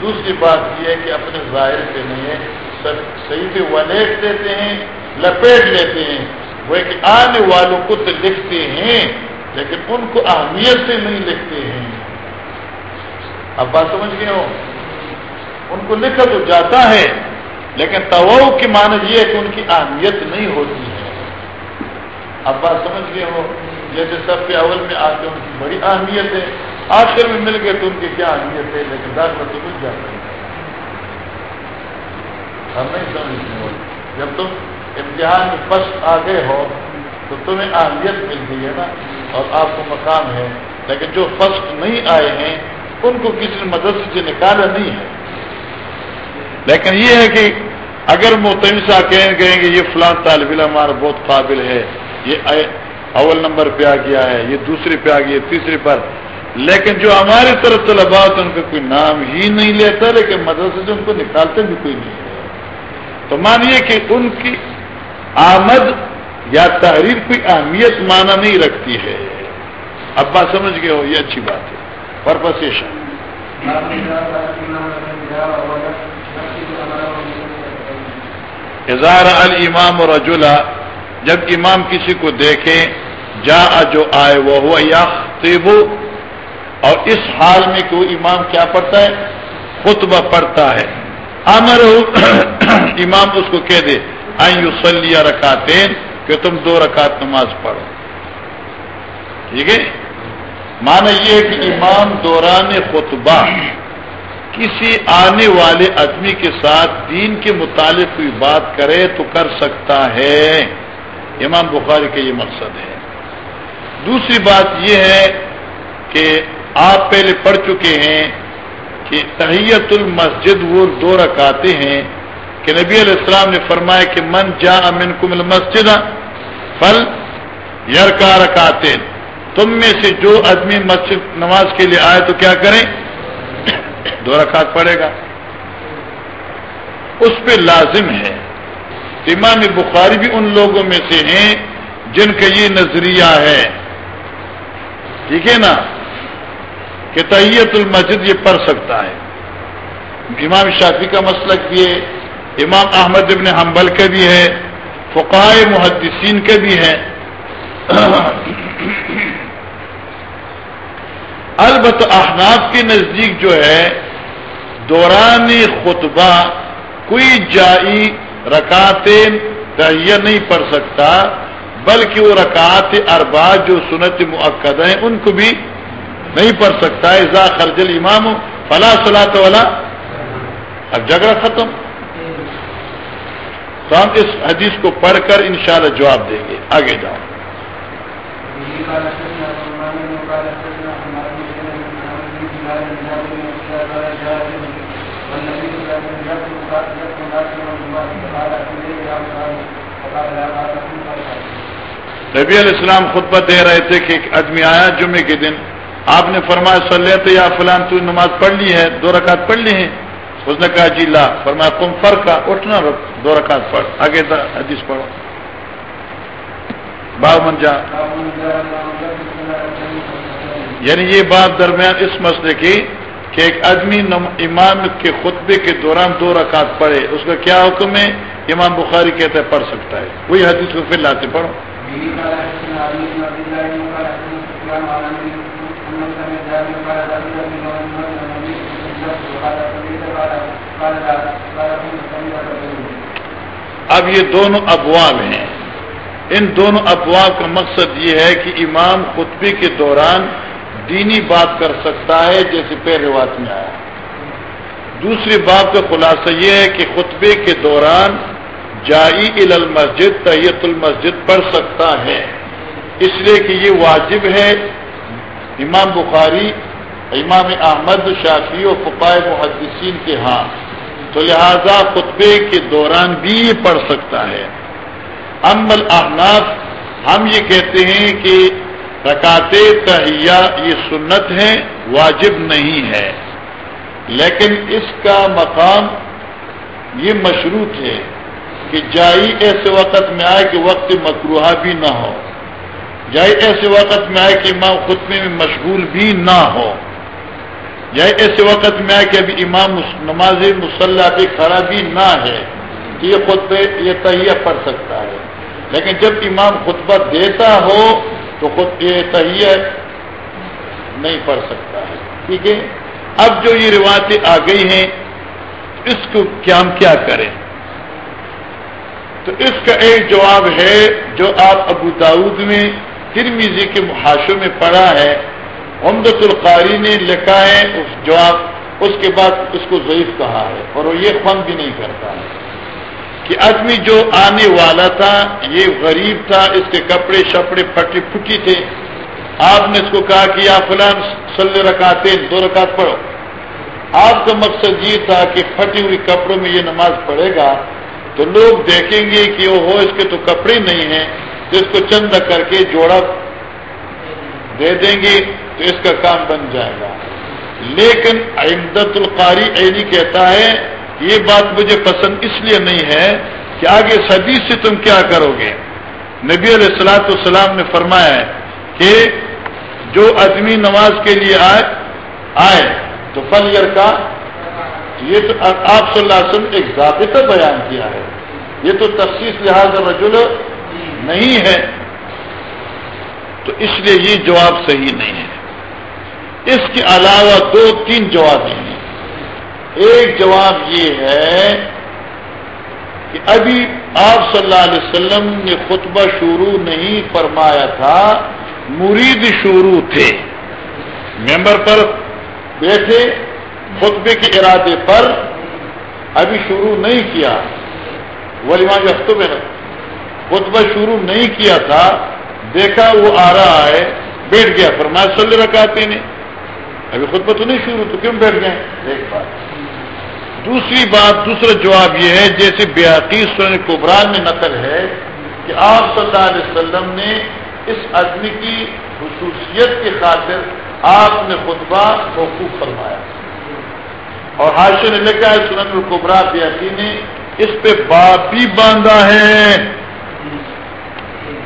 دوسری بات یہ ہے کہ اپنے ظاہر پہ نہیں ہے صحیح پہ ولیٹ دیتے ہیں، لپیٹ لیتے ہیں۔ وہ کہ آنے والوں کو تو لکھتے ہیں، لیکن ان کو اہمیت سے نہیں لکھتے ہیں۔ اب بات سمجھ گئے ہو؟ ان کو لکھا تو جاتا ہے، لیکن تو کی معنی یہ ہے کہ ان کی اہمیت نہیں ہوتی ہے۔ اب بات سمجھ گئے ہو؟ جیسے سب کے اول میں آتے ان کی بڑی اہمیت ہے۔ آخر میں مل گئے تو ان کی کیا اہمیت ہے؟ لیکن داخلہ تو مل جاتا ہے ہم نہیں سمجھتے جب تم امتحان میں فسٹ آ گئے ہو، تو تمہیں اہمیت مل گئی ہے نا۔ اور آپ کو مقام ہے۔ لیکن جو فسٹ نہیں آئے ہیں، ان کو کسی مدد سے نکالا نہیں ہے۔ لیکن یہ ہے کہ اگر محتمسا کہیں گے یہ فلاں طالب علم ہمارا بہت قابل ہے، یہ اول نمبر پہ آ گیا ہے، یہ دوسرے پہ آ گیا تیسرے پر۔ لیکن جو ہماری طرف طلبا ان کا کوئی نام ہی نہیں لیتا، لیکن مدرسے سے ان کو نکالتے بھی کوئی نہیں۔ تو مانیے کہ ان کی آمد یا تحریر کوئی اہمیت مانا نہیں رکھتی ہے۔ اب بات سمجھ گئے ہو، یہ اچھی بات ہے۔ پرپسیشن اظہار المام اور جب امام کسی کو دیکھے جا جو آئے وہ ہوا یا اور اس حال میں کہ وہ امام کیا پڑھتا ہے؟ خطبہ پڑھتا ہے. امر [coughs] امام اس کو کہہ دے آئی رکھاتے کہ تم دو رکعت نماز پڑھو. ٹھیک ہے؟ مانا یہ کہ امام دوران خطبہ کسی آنے والے آدمی کے ساتھ دین کے متعلق کوئی بات کرے تو کر سکتا ہے. امام بخاری کا یہ مقصد ہے. دوسری بات یہ ہے کہ آپ پہلے پڑھ چکے ہیں کہ تحیت المسجد وہ دو رکاتے ہیں کہ نبی علیہ السلام نے فرمایا کہ من جا امن کم مسجد پھل یار کا رکاتے تم میں سے جو آدمی مسجد نماز کے لیے آئے تو کیا کریں؟ دو رکعت پڑے گا۔ اس پہ لازم ہے امام بخاری بھی ان لوگوں میں سے ہیں جن کا یہ نظریہ ہے۔ ٹھیک ہے نا؟ کہ تحیت المسجد یہ پڑھ سکتا ہے۔ امام شافی کا مسلک بھی ہے، امام احمد ابن حنبل کا بھی ہے فقائے محدثین کا بھی ہے۔ البت احناف کے نزدیک جو ہے، دوران خطبہ کوئی جائی رکاتے تہیا نہیں پڑھ سکتا۔ بلکہ وہ رکعت اربا جو سنت معقد ہیں، ان کو بھی نہیں پڑھ سکتا ایزا خرجل امام فلا صلاح والا اب جگہ ختم۔ تو ہم اس حدیث کو پڑھ کر انشاءاللہ جواب دیں گے۔ آگے جاؤ۔ نبی علیہ السلام خطبہ دے رہے تھے کہ ایک آدمی آیا جمعے کے دن۔ آپ نے فرمایا سلے تو یا فلان، تو نماز پڑھ لی ہے، دو رکعت پڑھ لی ہیں۔ اس نے کہا جی لا۔ فرمایا، تم فرق کا اٹھنا دو رکعت پڑھ۔ آگے حدیث پڑھو۔ باب من جا۔ یعنی یہ بات درمیان اس مسئلے کی کہ ایک آدمی امام کے خطبے کے دوران دو رکعت پڑھے۔ اس کا کیا حکم ہے؟ امام بخاری کہتے پڑھ سکتا ہے۔ وہی حدیث کو پھر لاتے پڑھو۔ اب یہ دونوں ابواب ہیں۔ ان دونوں ابواب کا مقصد یہ ہے کہ امام خطبے کے دوران دینی بات کر سکتا ہے جیسے پہلے بات میں آیا۔ دوسری بات کا خلاصہ یہ ہے کہ خطبے کے دوران جائی ال المسجد تیت المسجد پڑھ سکتا ہے۔ اس لیے کہ یہ واجب ہے۔ امام بخاری، امام احمد شافی و فقائے محدثین کے ہاں۔ تو لہذا خطبے کے دوران بھی یہ پڑھ سکتا ہے۔ امل احناف ہم یہ کہتے ہیں کہ رکات تہیا یہ سنت ہے، واجب نہیں ہے۔ لیکن اس کا مقام یہ مشروط ہے۔ کہ جائی ایسے وقت میں آئے کہ وقت مکروہ بھی نہ ہو۔ جائی ایسے وقت میں آئے کہ امام خطبے میں مشغول بھی نہ ہو۔ جائی ایسے وقت میں آئے کہ ابھی امام نماز مسلح بھی کھڑا بھی نہ ہے۔ یہ خطبے، یہ تہیہ پڑھ سکتا ہے۔ لیکن جب امام خطبہ دیتا ہو تو خود یہ تہیہ نہیں پڑھ سکتا ہے۔ ٹھیک ہے؟ اب جو یہ روایتیں آ گئی ہیں، اس کو کیا ہم کیا کریں؟ تو اس کا ایک جواب ہے جو آپ ابو داود میں ترمیزی کے محاشوں میں پڑھا ہے۔ امدت القاری نے لکھا ہے اس جواب، اس کے بعد اس کو ضعیف کہا ہے، اور وہ یہ فن بھی نہیں کرتا ہے کہ آدمی جو آنے والا تھا، یہ غریب تھا، اس کے کپڑے شپڑے پھٹی پھٹی تھے۔ آپ نے اس کو کہا کہ آپ فلان سلے رکھاتے دو رکعت پڑھو۔ آپ کا مقصد یہ تھا کہ پھٹی ہوئی کپڑوں میں یہ نماز پڑھے گا۔ تو لوگ دیکھیں گے کہ وہ ہو اس کے تو کپڑے نہیں ہیں، تو اس کو چند کر کے جوڑا دے دیں گے تو اس کا کام بن جائے گا۔ لیکن امدت القاری عینی کہتا ہے یہ بات مجھے پسند اس لیے نہیں ہے کہ آگے صدی سے تم کیا کرو گے؟ نبی علیہ السلاۃ السلام نے فرمایا ہے کہ جو آدمی نماز کے لیے آئے آئے تو فل کا یہ تو آپ صلی اللہ علیہ وسلم ایک ضابطہ بیان کیا ہے۔ یہ تو تفصیص لحاظ رجل نہیں ہے۔ تو اس لیے یہ جواب صحیح نہیں ہے۔ اس کے علاوہ دو تین جواب ہیں۔ ایک جواب یہ ہے کہ ابھی آپ صلی اللہ علیہ وسلم نے خطبہ شروع نہیں فرمایا تھا، مرید شروع تھے۔ ممبر پر بیٹھے۔ خطبے کے ارادے پر ابھی شروع نہیں کیا۔ ولیما جو میں خطبہ شروع نہیں کیا تھا۔ دیکھا وہ آ رہا ہے، بیٹھ گیا۔ پر میں سل رکھاتے نہیں ابھی خطبہ تو نہیں شروع، تو کیوں بیٹھ گئے؟ ایک بات۔ دوسری بات، دوسرا جواب یہ ہے، جیسے بیاقی سن قبران میں نقل ہے کہ آپ صلی اللہ علیہ وسلم نے اس آدمی کی خصوصیت کی خاطر آپ نے خطبہ موقوف فرمایا۔ اور حاشر نے لکھا ہے سنن القبرا بیاقی نے اس پہ باپ بھی باندھا ہے۔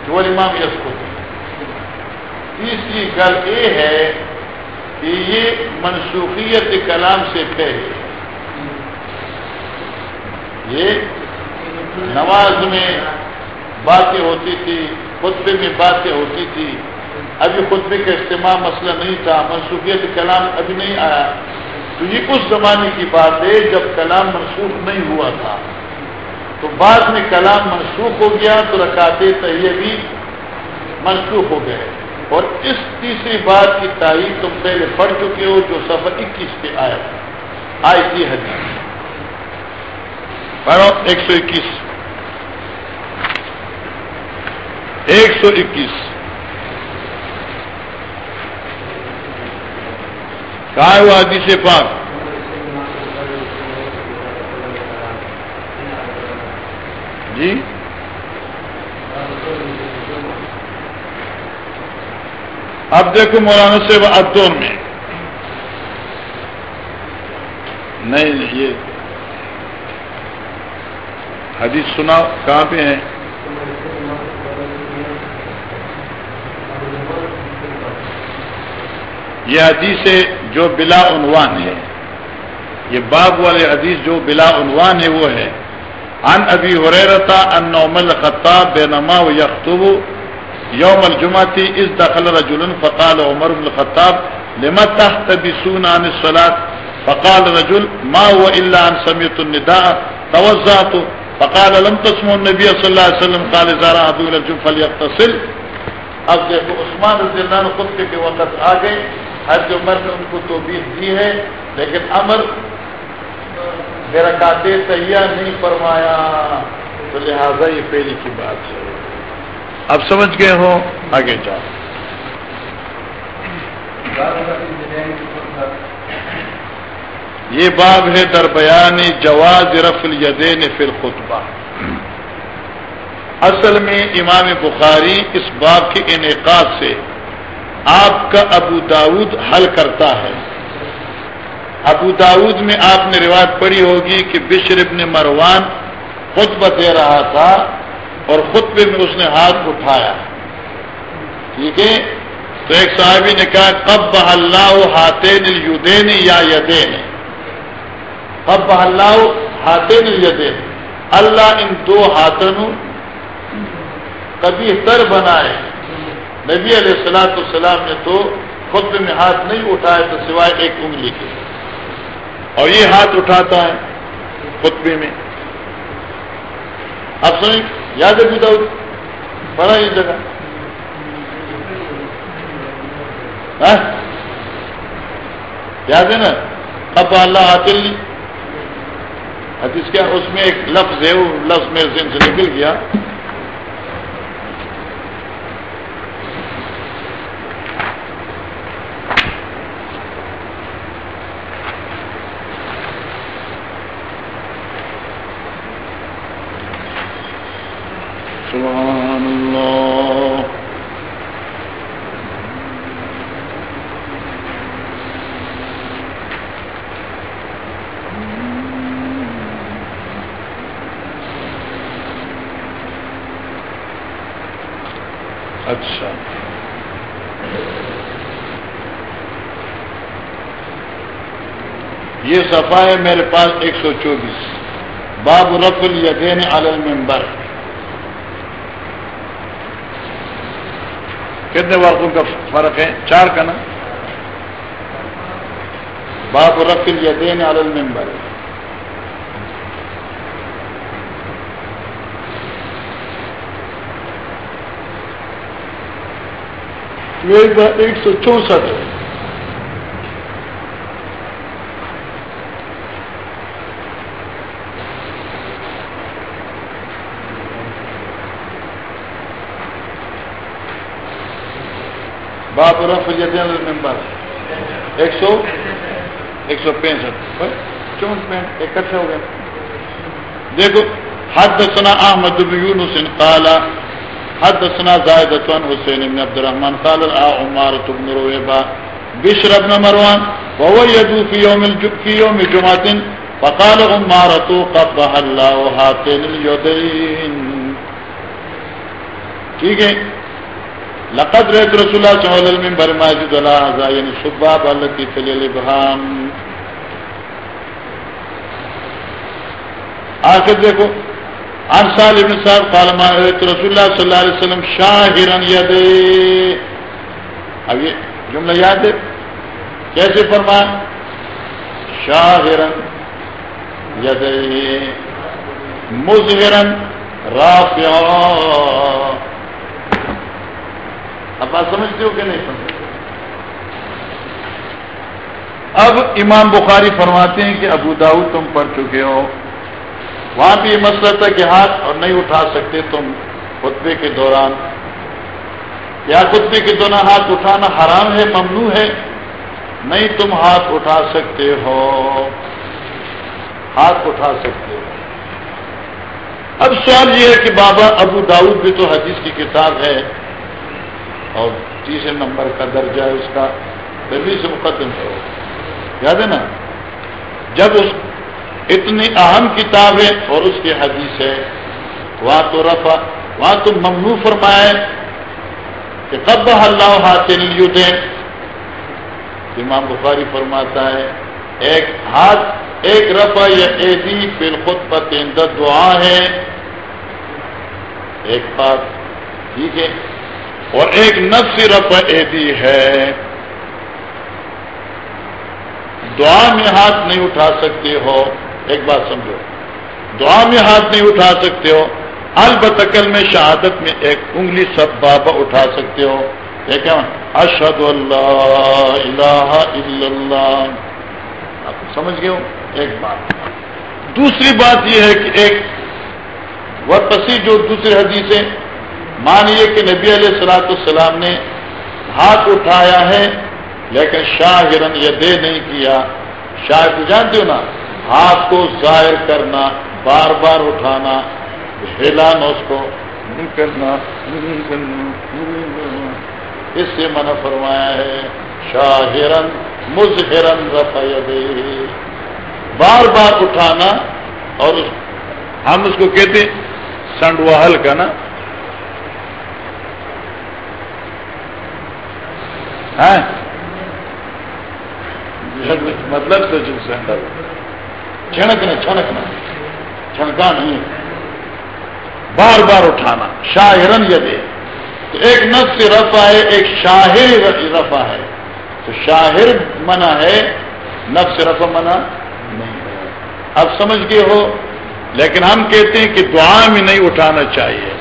جو امام یس کو تیسری گل یہ ہے کہ یہ منسوخیت کلام سے پہلے، یہ نماز میں باتیں ہوتی تھی، خطبے میں باتیں ہوتی تھی۔ ابھی خطبے کا اجتماع مسئلہ نہیں تھا، منسوخیت کلام ابھی نہیں آیا۔ تو یہ اس زمانے کی بات ہے جب کلام منسوخ نہیں ہوا تھا۔ تو بعد میں کلام منسوخ ہو گیا تو رکاتے تہیے بھی منسوخ ہو گئے۔ اور اس تیسری بات کی تاریخ تم پہلے پڑھ چکے ہو جو سفر اکیس پہ آیا تھا۔ آئی تھی حدیث۔ پڑھو ایک سو اکیس۔ ایک سو اکیس۔ کہا ہوا حدیث پاک جی اب دیکھو مولانا سے ادون میں نہیں یہ حدیث سنا کہاں پہ ہیں یہ حدیث جو بلا عنوان ہے۔ یہ باب والے حدیث جو بلا عنوان ہے وہ ہے۔ ان ابھی ہو رہتا ان نومل خطاب بے نما و یختب یوم الجماتی اس دخل رجل فقال عمر بن الخطاب لما تحت بسون عن الصلاة؟ فقال رجل ما هو الا ان سمعت النداء توزعت. فقال لم تسمع النبي صلى الله عليه وسلم؟ قال زار عدو الجم فليغتسل. اب دیکھو، عثمان رضی اللہ عنہ خود کے وقت آ گئے۔ حج عمر نے ان کو تو دی ہے، لیکن امر میرا کاتے تیار نہیں فرمایا۔ تو لہذا یہ پہلی کی بات ہے۔ اب سمجھ گئے ہو آگے جاؤ۔ یہ باب ہے در بیان جواز رف الدین فی الخطبہ۔ اصل میں امام بخاری اس باب کے انعقاد سے آپ کا ابو داود حل کرتا ہے۔ ابو داود میں آپ نے روایت پڑھی ہوگی کہ بشر ابن مروان خطبہ دے رہا تھا اور خطبے میں اس نے ہاتھ اٹھایا۔ ٹھیک ہے؟ تو ایک صاحبی نے کہا کب اللہ ہاتین الدین یا یدین۔ کب اللہ ہاتین الدین اللہ ان دو ہاتھوں کبھی تر بنائے۔ نبی علیہ السلاۃ السلام نے تو خطبے میں ہاتھ نہیں اٹھایا تو سوائے ایک انگلی کے۔ اور یہ ہاتھ اٹھاتا ہے خطبے میں۔ آپ سنیں، یاد ہے بتا پڑا یہ جگہ۔ ہاں؟ یاد ہے نا؟ اب اللہ عاطل حدیث کیا؟ اس میں ایک لفظ ہے، وہ لفظ میرے ذہن سے نکل گیا۔ سبحان اللہ اچھا۔ یہ صفحہ ہے میرے پاس ایک سو چوبیس۔ باب رفل یدین علی المنبر۔ کتنے واقعوں کا فرق ہے؟ چار کا نا؟ باپ رکھ کے لیے دین عالل ممبر ایک سو چونسٹھ باب رف ممبر ایک سو ایک سو پینسٹھ چونٹ میں اکٹھے ہو گئے دیکھو حد سنا احمد یونس قال حد سنا زائد حسین بن عبد الرحمن قال عمار بن رويبا بشر بن مروان وهو يدو في يوم في يوم جمعه فقال عمارة قبح الله هاتين اليدين ٹھیک ہے لقد رأيت رسول الله صلى الله عليه وسلم منبر ماجد على هذا يعني یعنی شباب التي تلي الابهام آخر دیکھو، عن سال ابن صاحب قال ما رسول اللہ صلی اللہ علیہ وسلم شاہرن ید اب یہ جملہ یاد ہے؟ کیسے فرمایا شاہرن ید مظہرن رافع اب بات سمجھتے ہو کہ نہیں سمجھتے؟ اب امام بخاری فرماتے ہیں کہ ابو داؤد تم پڑھ چکے ہو۔ وہاں بھی یہ مسئلہ تھا کہ ہاتھ اور نہیں اٹھا سکتے تم خطبے کے دوران۔ یا خطبے کے دوران ہاتھ اٹھانا حرام ہے، ممنوع ہے؟ نہیں تم ہاتھ اٹھا سکتے ہو۔ ہاتھ اٹھا سکتے ہو۔ اب سوال یہ ہے کہ بابا ابو داؤد بھی تو حدیث کی کتاب ہے۔ اور تیسرے نمبر کا درجہ ہے اس کا پہلے سے مقدم کرو یاد ہے نا؟ جب اس اتنی اہم کتاب ہے اور اس کی حدیث ہے وہاں تو رفا وہاں تو ممنوع فرمائے کہ تب اللہ حاصل دیں امام بخاری فرماتا ہے، ایک ہاتھ، ایک رفا یا ایدی پھر خود پر دعا ہے۔ ایک بات ٹھیک ہے۔ اور ایک نفس رفا ایدی ہے۔ دعا میں ہاتھ نہیں اٹھا سکتے ہو۔ ایک بات سمجھو۔ دعا میں ہاتھ نہیں اٹھا سکتے ہو۔ البتکل میں شہادت میں ایک انگلی سب بابا اٹھا سکتے ہو۔ اشد اللہ الہ الا اللہ۔ آپ سمجھ گئے ہو؟ ایک بات۔ دوسری بات یہ ہے کہ ایک ورپسی جو دوسری حدیث مانیے کہ نبی علیہ السلاۃ السلام نے ہاتھ اٹھایا ہے، لیکن شاہ ہرن یہ دے نہیں کیا۔ شاہ کو جانتے ہو نا، ہاتھ کو ظاہر کرنا، بار بار اٹھانا، ہلانا اس کو۔ کرنا اس سے منع فرمایا ہے شاہرن مظہرن رفا بار بار اٹھانا اور ہم اس کو کہتے سنڈوہل کا نا۔ ہاں؟ مطلب تو سینڈل چھڑکنا چھڑکنا چھڑکا نہیں۔ بار بار اٹھانا۔ شاہرن یہ دے۔ تو ایک نفس ہے، ایک شاہر رفا ہے۔ تو شاہر منع ہے نفس رفا منع نہیں ہے۔ اب سمجھ گئے ہو؟ لیکن ہم کہتے ہیں کہ دعا میں نہیں اٹھانا چاہیے۔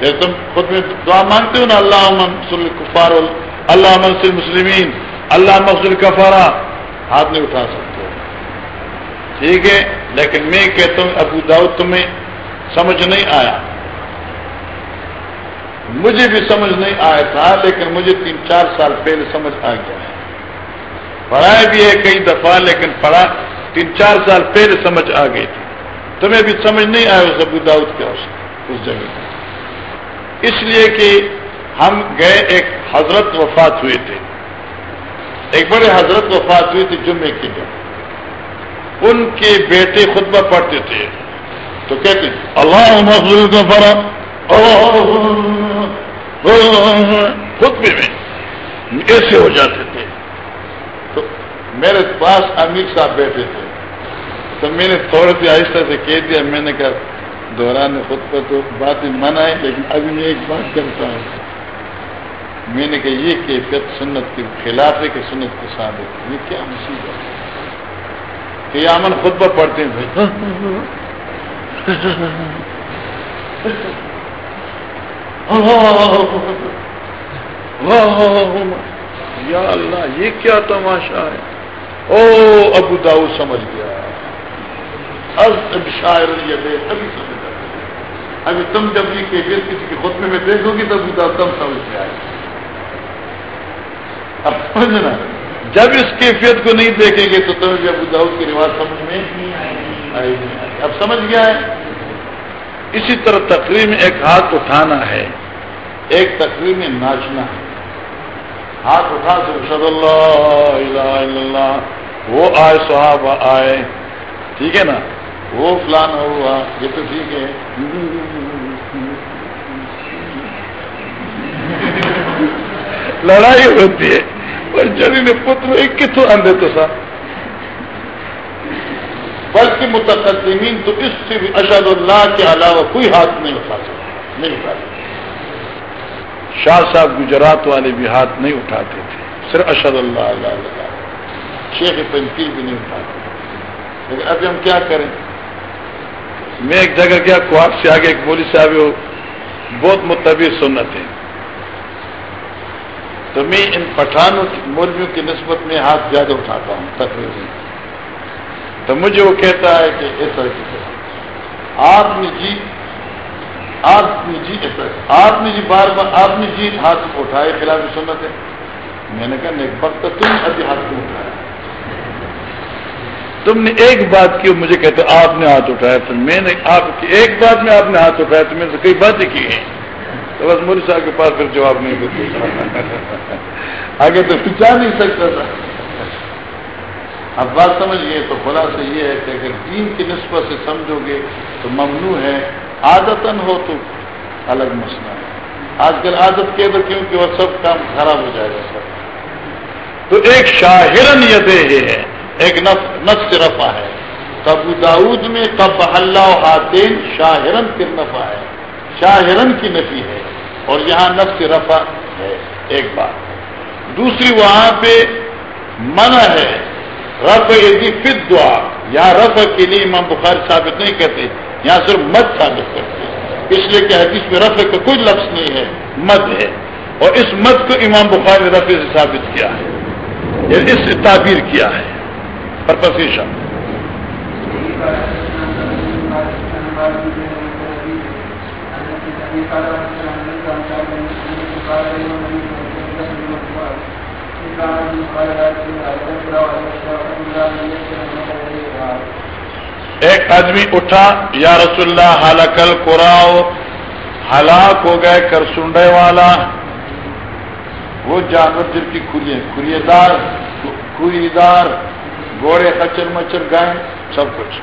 جیسے تم خود میں دعا مانگتے ہو نا اللہ منصل کفار اللہ منصل مسلمین اللہ مسل کفارا ہاتھ نہیں اٹھا سکتے۔ ٹھیک ہے، لیکن میں کہتا ہوں، ابو داؤد تمہیں سمجھ نہیں آیا۔ مجھے بھی سمجھ نہیں آیا تھا، لیکن مجھے تین چار سال پہلے سمجھ آ گیا ہے۔ پڑھایا بھی ہے کئی دفعہ، لیکن پڑھا تین چار سال پہلے سمجھ آ گئی تھی۔ تمہیں بھی سمجھ نہیں آیا اس ابو داؤد کے اس جگہ۔ اس لیے کہ ہم گئے ایک حضرت وفات ہوئے تھے۔ ایک بڑے حضرت وفات ہوئی تھی جمعے کے دن ان کے بیٹے خطبہ پڑھتے تھے۔ تو کہتے اللہ خطبے میں ایسے ہو جاتے تھے۔ تو میرے پاس امیر صاحب بیٹھے تھے۔ تو میں نے تھوڑے سی آہستہ سے کہہ دیا، میں نے کہا دوران خود پر تو بات منع ہے لیکن ابھی میں ایک بات کرتا ہوں۔ میں نے کہا، یہ کیفیت سنت کے خلاف ہے کہ سنت کے ساتھ ہے؟ یہ کیا مصیبت ہے؟ کہ امن خود پر پڑھتے ہیں بھائی۔ یا اللہ، یہ کیا تماشا ہے؟ او ابو داؤ سمجھ گیا۔ اب شاعر یہ دے سمجھ ابھی تم جب یہ کیفیت کسی کے خطبے میں دیکھو گی تب تم سمجھ کے آئے اب سمجھنا، جب اس کیفیت کو نہیں دیکھیں گے تو تمہیں بھی ابو داؤد کی رواج سمجھ میں آئی نہیں اب سمجھ گیا ہے؟ اسی طرح تقریر میں ایک ہاتھ اٹھانا ہے، ایک تقریر میں ناچنا ہے۔ ہاتھ اٹھا صد اللہ الہ الا اللہ، وہ آئے، صحابہ آئے۔ ٹھیک ہے نا؟ وہ فلان ہوا یہ تو ٹھیک ہے۔ لڑائی ہوتی ہے پر جنی نے پتر کتوں آدھے تو سر بلکہ متقدمین تو اس سے بھی اشد اللہ کے علاوہ کوئی ہاتھ نہیں اٹھا سکتا نہیں اٹھا سکتا شاہ صاحب گجرات والے بھی ہاتھ نہیں اٹھاتے تھے صرف اشد اللہ۔ اللہ شیخ پنکیل بھی نہیں اٹھاتے۔ لیکن ابھی ہم کیا کریں؟ میں ایک جگہ گیا کواب سے آگے ایک مولی صاحب ہو بہت متبع سنت ہے تو میں ان پٹھانوں، مولویوں کی نسبت میں ہاتھ زیادہ اٹھاتا ہوں، تقریباً۔ تو مجھے وہ کہتا ہے کہ ایسا آپ نے جی آپ نے جی ایسا آپ نے جی بار بار آپ نے جی ہاتھ اٹھائے خلاف سنت ہے۔ میں نے کہا، نیک وقت تم ابھی ہاتھ کو اٹھایا تم نے ایک بات کی مجھے کہتے آپ نے ہاتھ اٹھایا۔ تو میں نے آپ کی ایک بات میں آپ نے ہاتھ اٹھایا تو میں نے کئی باتیں کی ہیں۔ تو بس مودی صاحب کے پاس پھر جواب نہیں دیتے [laughs] آگے تو جا نہیں سکتا تھا۔ اب بات سمجھ تو خلاصہ یہ ہے کہ اگر دین کی نسبت سے سمجھو گے تو ممنوع ہے۔ عادتن ہو تو الگ مسئلہ ہے۔ آج کل عادت کے تو کیونکہ وہ سب کام خراب ہو جائے گا۔ سب تو ایک شاہرن یہ ہے ایک نفس رفا ہے۔ کب داود میں کب اللہ حاتین شاہرن پھر نفا ہے۔ شاہرن کی نفی ہے۔ اور یہاں نفس رفا ہے۔ ایک بات۔ دوسری وہاں پہ منع ہے۔ رف یدی فت دعا یا رف کے لیے امام بخار ثابت نہیں کہتے۔ یہاں صرف مت ثابت کرتے اس لیے کہ حدیث میں رف کا کوئی لفظ نہیں ہے۔ مد ہے۔ اور اس مد کو امام بخار نے رف سے ثابت کیا ہے۔ یعنی اس سے تعبیر کیا ہے۔ پرپسیشا ایک آدمی اٹھا، یا رسول اللہ ہلاکل کوراؤ ہلاک ہو گئے، کر سنڈے والا۔ وہ جانور جن کی کھری کھری دار کھری دار۔ گوڑے کچر مچر، گائے، سب کچھ۔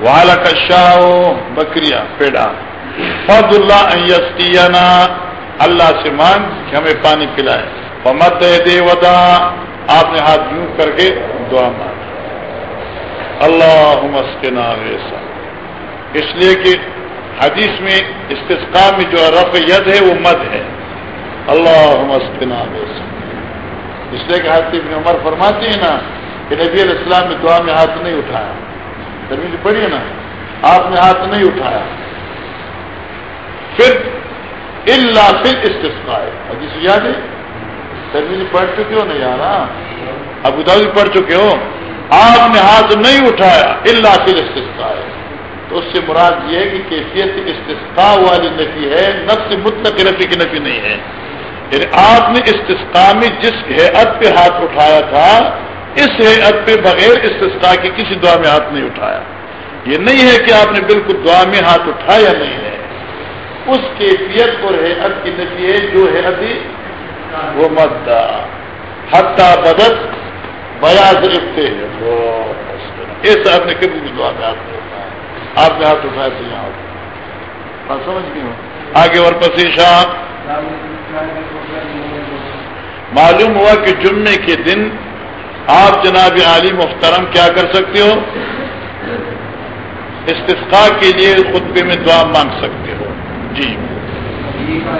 والا کشاؤ بکریا پیڑا فض اللہ اللہ سے مانگ کہ ہمیں پانی پلائے۔ مت دے ودا آپ نے ہاتھ یوں کر کے دعا مانگ اللہ مسکنا ویسا اس لیے کہ حدیث میں استسقا میں جو رف ید ہے، وہ مد ہے۔ اللہ مسکنا ویسا اس لیے کہ حضرت ابن عمر فرماتے ہیں نا کہ نبی علیہ السلام نے دعا میں ہاتھ نہیں اٹھایا۔ زمین پڑھی ہے نا؟ آپ نے ہاتھ نہیں اٹھایا۔ پھر اللہ پھر استسقا ہے حدیث یاد ہے؟ ترمیز پڑھ چکے ہو نا یار؟ ہاں۔ ابو داود پڑھ چکے ہو۔ آپ نے ہاتھ نہیں اٹھایا اللہ پھر استفتا ہے تو اس سے مراد یہ ہے کہ کیفیت استفتا والی نفی ہے، نفس مطلق نفی کی نفی نہیں ہے۔ یعنی آپ نے استفتا میں جس حیت پہ ہاتھ اٹھایا تھا اس حیت پہ بغیر استفتا کی کسی دعا میں ہاتھ نہیں اٹھایا۔ یہ نہیں ہے کہ آپ نے بالکل دعا میں ہاتھ اٹھایا نہیں ہے۔ اس کیفیت اور حیت کی نفی ہے جو ہے ابھی وہ مت حتہ بدت بیاض رکھتے ہیں۔ اس آپ نے کبھی بھی دعا میں آپ نے اٹھایا۔ آپ نے ہاتھ اٹھایا تو یہاں۔ بات سمجھ گئی ہوں آگے اور پسیشا معلوم ہوا کہ جمعے کے دن آپ جناب عالی محترم کیا کر سکتے ہو؟ استفقا کے لیے خطبے میں دعا مانگ سکتے ہو۔ جی۔ ہاں۔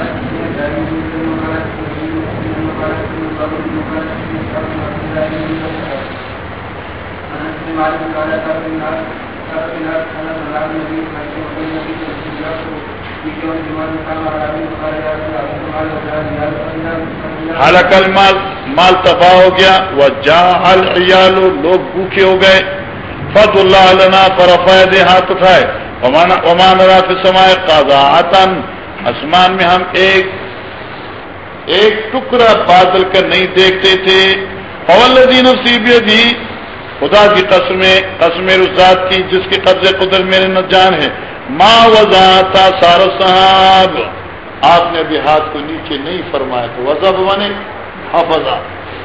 حلقل مال مال تباہ ہو گیا وہ جا حل لوگ بھوکے ہو گئے۔ فض اللہ علنا پر افید ہاتھ اٹھائے۔ امان رات سمائے تازہ آسمان میں ہم ایک ایک ٹکڑا بادل کر نہیں دیکھتے تھے۔ اولدین سیبی دی خدا کی قسم قسم رزاد کی، جس کی قبض قدر میرے نہ جان ہے ماں وضا تھا سارا صاحب آپ نے ابھی ہاتھ کو نیچے نہیں فرمایا تو وضا بنے حفظا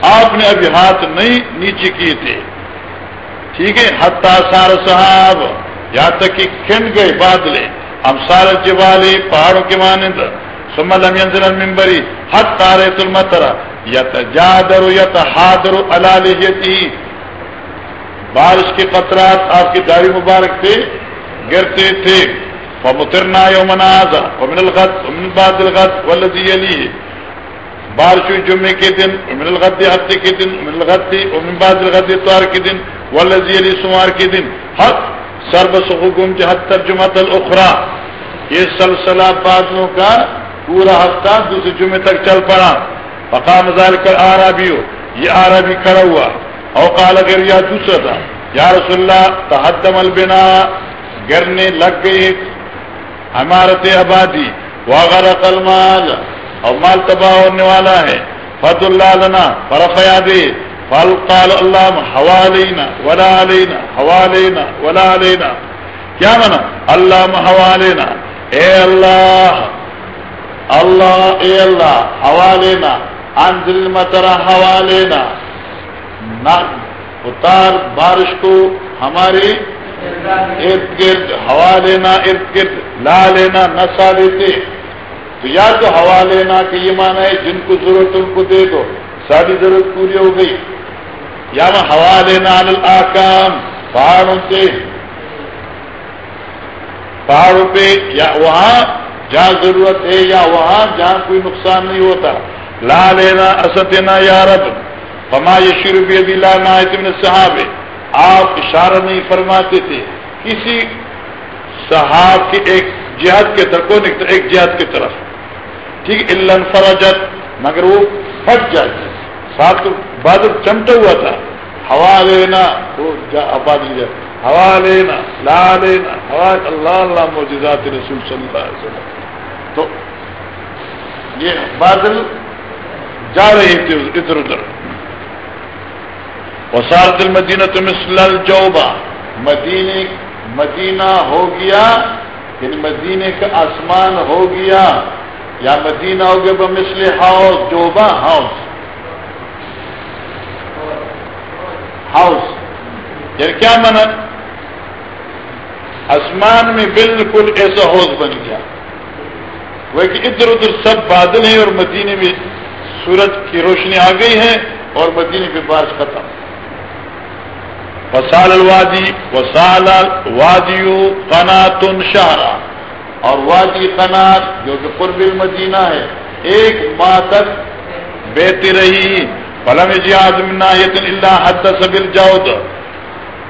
آپ نے ابھی ہاتھ نہیں نیچے کیے تھے. ٹھیک ہے؟ حتا سار صاحب یہاں تک کہ کھن گئے بادلے. ہم سارے جبالے پہاڑوں کے مانند. سمل ممبری حت تارے تلمترا یت جادر یت ہادر الالتی بارش کے قطرات آپ کی داڑھی مبارک تھے. گرتے تھے۔ مترنا منازا امن الغد امن باد الغد ولدی علی بارش جمعے کے دن امن الغد ہفتے کے دن امن الغد امن باد الغد اتوار کے دن ولدی علی سمار کے دن۔ حق سرب سخم جہت ترجمہ الخرا یہ سلسلہ بادلوں کا پورا ہفتہ دوسرے جمعے تک چل پڑا۔ فقام مزار کر آ ہو یہ آ رہا کھڑا ہوا۔ اوقال اگر یا دوسرا تھا، یا رسول اللہ، تحدم البنا۔ گرنے لگ گئی عمارت آبادی وغیرہ المال، اور مال تباہ ہونے والا ہے۔ فت اللہ لنا فرف یادی۔ فل قال اللہ حوالینا ولا علینا حوالینا ولا علینا۔ کیا منا اللہ حوالینا اے اللہ اللہ، اے اللہ حوالینا انزل مترا حوالینا اتار بارش کو ہمارے ارد گرد، ہوا لینا ارد گرد، لا لینا نشا لیتے۔ تو یا تو ہوا لینا کہ یہ مانا ہے، جن کو ضرورت ان کو دے دو، ساری ضرورت پوری ہو گئی۔ یا میں ہوا لینا آکام پہاڑوں سے پہاڑوں پہ، یا وہاں جہاں ضرورت ہے، یا وہاں جہاں کوئی نقصان نہیں ہوتا۔ لا لینا، اسدنا یا رب۔ فما یشیر بھی لانا صاحب آپ اشارہ نہیں فرماتے تھے۔ کسی صحاب کی ایک جہاد کے طرف، کون ایک جہاد کی طرف۔ ٹھیک علن فرجت مگر وہ پھٹ جاتی۔ ساتھ بادل چمٹا ہوا تھا۔ ہوا لینا، وہ آباد ہوا لینا، لا لینا، ہوا اللہ اللہ موجودات رسول صلی اللہ علیہ وسلم۔ تو یہ بادل جا رہی تھی ادھر ادھر۔ وسارت المدینہ تو مسل جوبا مدینے، مدینہ ہو گیا یعنی مدینے کا آسمان ہو گیا۔ یا مدینہ ہو گیا مسل ہاؤس جوبا ہاؤس۔ ہاؤس۔ یعنی کیا مانا؟ آسمان میں بالکل ایسا ہاؤس بن گیا۔ وہ کہ ادھر ادھر سب بادل ہیں اور مدینے میں سورج کی روشنی آ گئی ہے اور مدینے پہ بارش ختم۔ وسال الوادی، وسال وادیو قناتن شہرا۔ اور وادی قنات جو کہ قرب المدینہ ہے، ایک ماہ تک بیتی رہی۔ فلم جہاد اللہ حد سبل جاؤد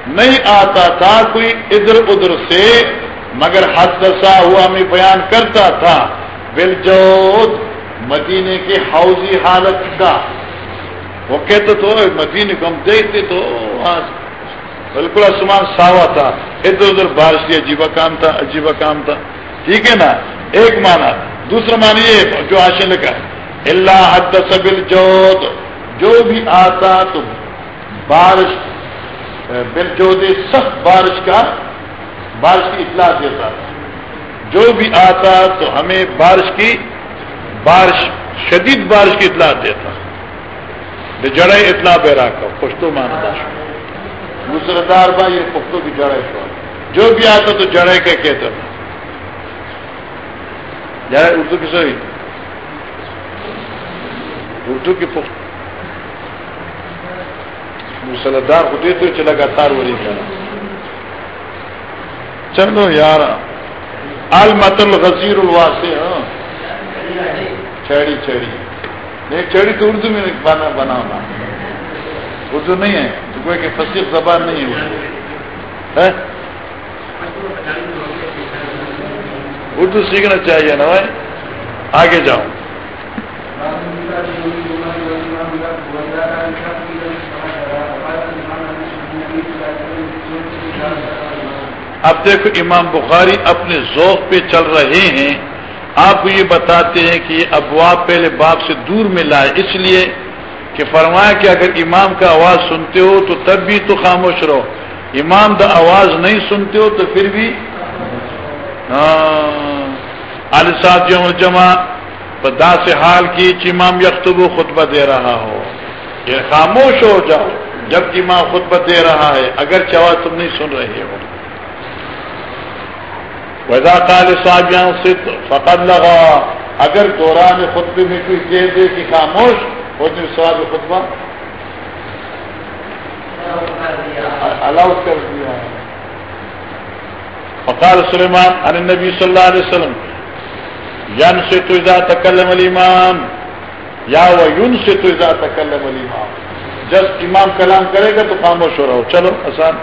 نہیں آتا تھا کوئی ادھر ادھر سے، مگر حد سا ہوا میں بیان کرتا تھا۔ بل جود مدینے کی حوضی حالت کا۔ وہ کہتے تو مدینے کو ہم دیکھتے تو بالکل آسمان ساوا تھا، ادھر ادھر بارش کی عجیبہ کام تھا عجیبہ کام تھا۔ ٹھیک ہے نا؟ ایک مانا دوسرا مان یہ جو آشے لگا اللہ حد سبل جوت جو بھی آتا تو بارش بل جو سخت بارش کا، بارش کی اطلاع دیتا۔ تھا جو بھی آتا تو ہمیں بارش کی، بارش، شدید بارش کی اطلاع دیتا۔ جڑے اطلاع بے راکا پشتو مسردار بھائی یہ پختوں کی جڑے جو بھی آتا تو جڑے کا کہتا جڑے اردو کی سوئی اردو کی پخت۔ مسلدار کو دیتے چلا لگاتار وہی کرا چلو یار۔ المت الغزیر الواسے ہاں چڑی چڑی نہیں چڑی تو اردو میں بنا بنا اردو نہیں ہے۔ کوئی کہ فصیح زبان نہیں ہے اردو سیکھنا چاہیے نا بھائی۔ آگے جاؤ۔ اب دیکھو امام بخاری اپنے ذوق پہ چل رہے ہیں۔ آپ کو یہ بتاتے ہیں کہ یہ ابواب پہلے باپ سے دور میں لائے، اس لیے کہ فرمایا کہ اگر امام کا آواز سنتے ہو تو تب بھی تو خاموش رہو۔ امام دا آواز نہیں سنتے ہو تو پھر بھی ہاں۔ صاحب جمع دا سے حال کی امام یختب خطبہ دے رہا ہو۔ یہ خاموش ہو جاؤ جب امام خطبہ دے رہا ہے، اگر چوا تم نہیں سن رہے ہو۔ ویدا کال صاحب سے فقط لگا اگر دوران خطبے میں کوئی کہہ دے کہ خاموش ہونے سواد خطبہ؟ الاؤ کر دیا فقال سلیمان، عن نبی صلی اللہ علیہ وسلم یون سے تو اذا تکلم الامام۔ یا وہ یون سے تو اذا تکلم الامام۔ جب امام کلام کرے گا تو خاموش ہو رہا ہو۔ چلو، آسان۔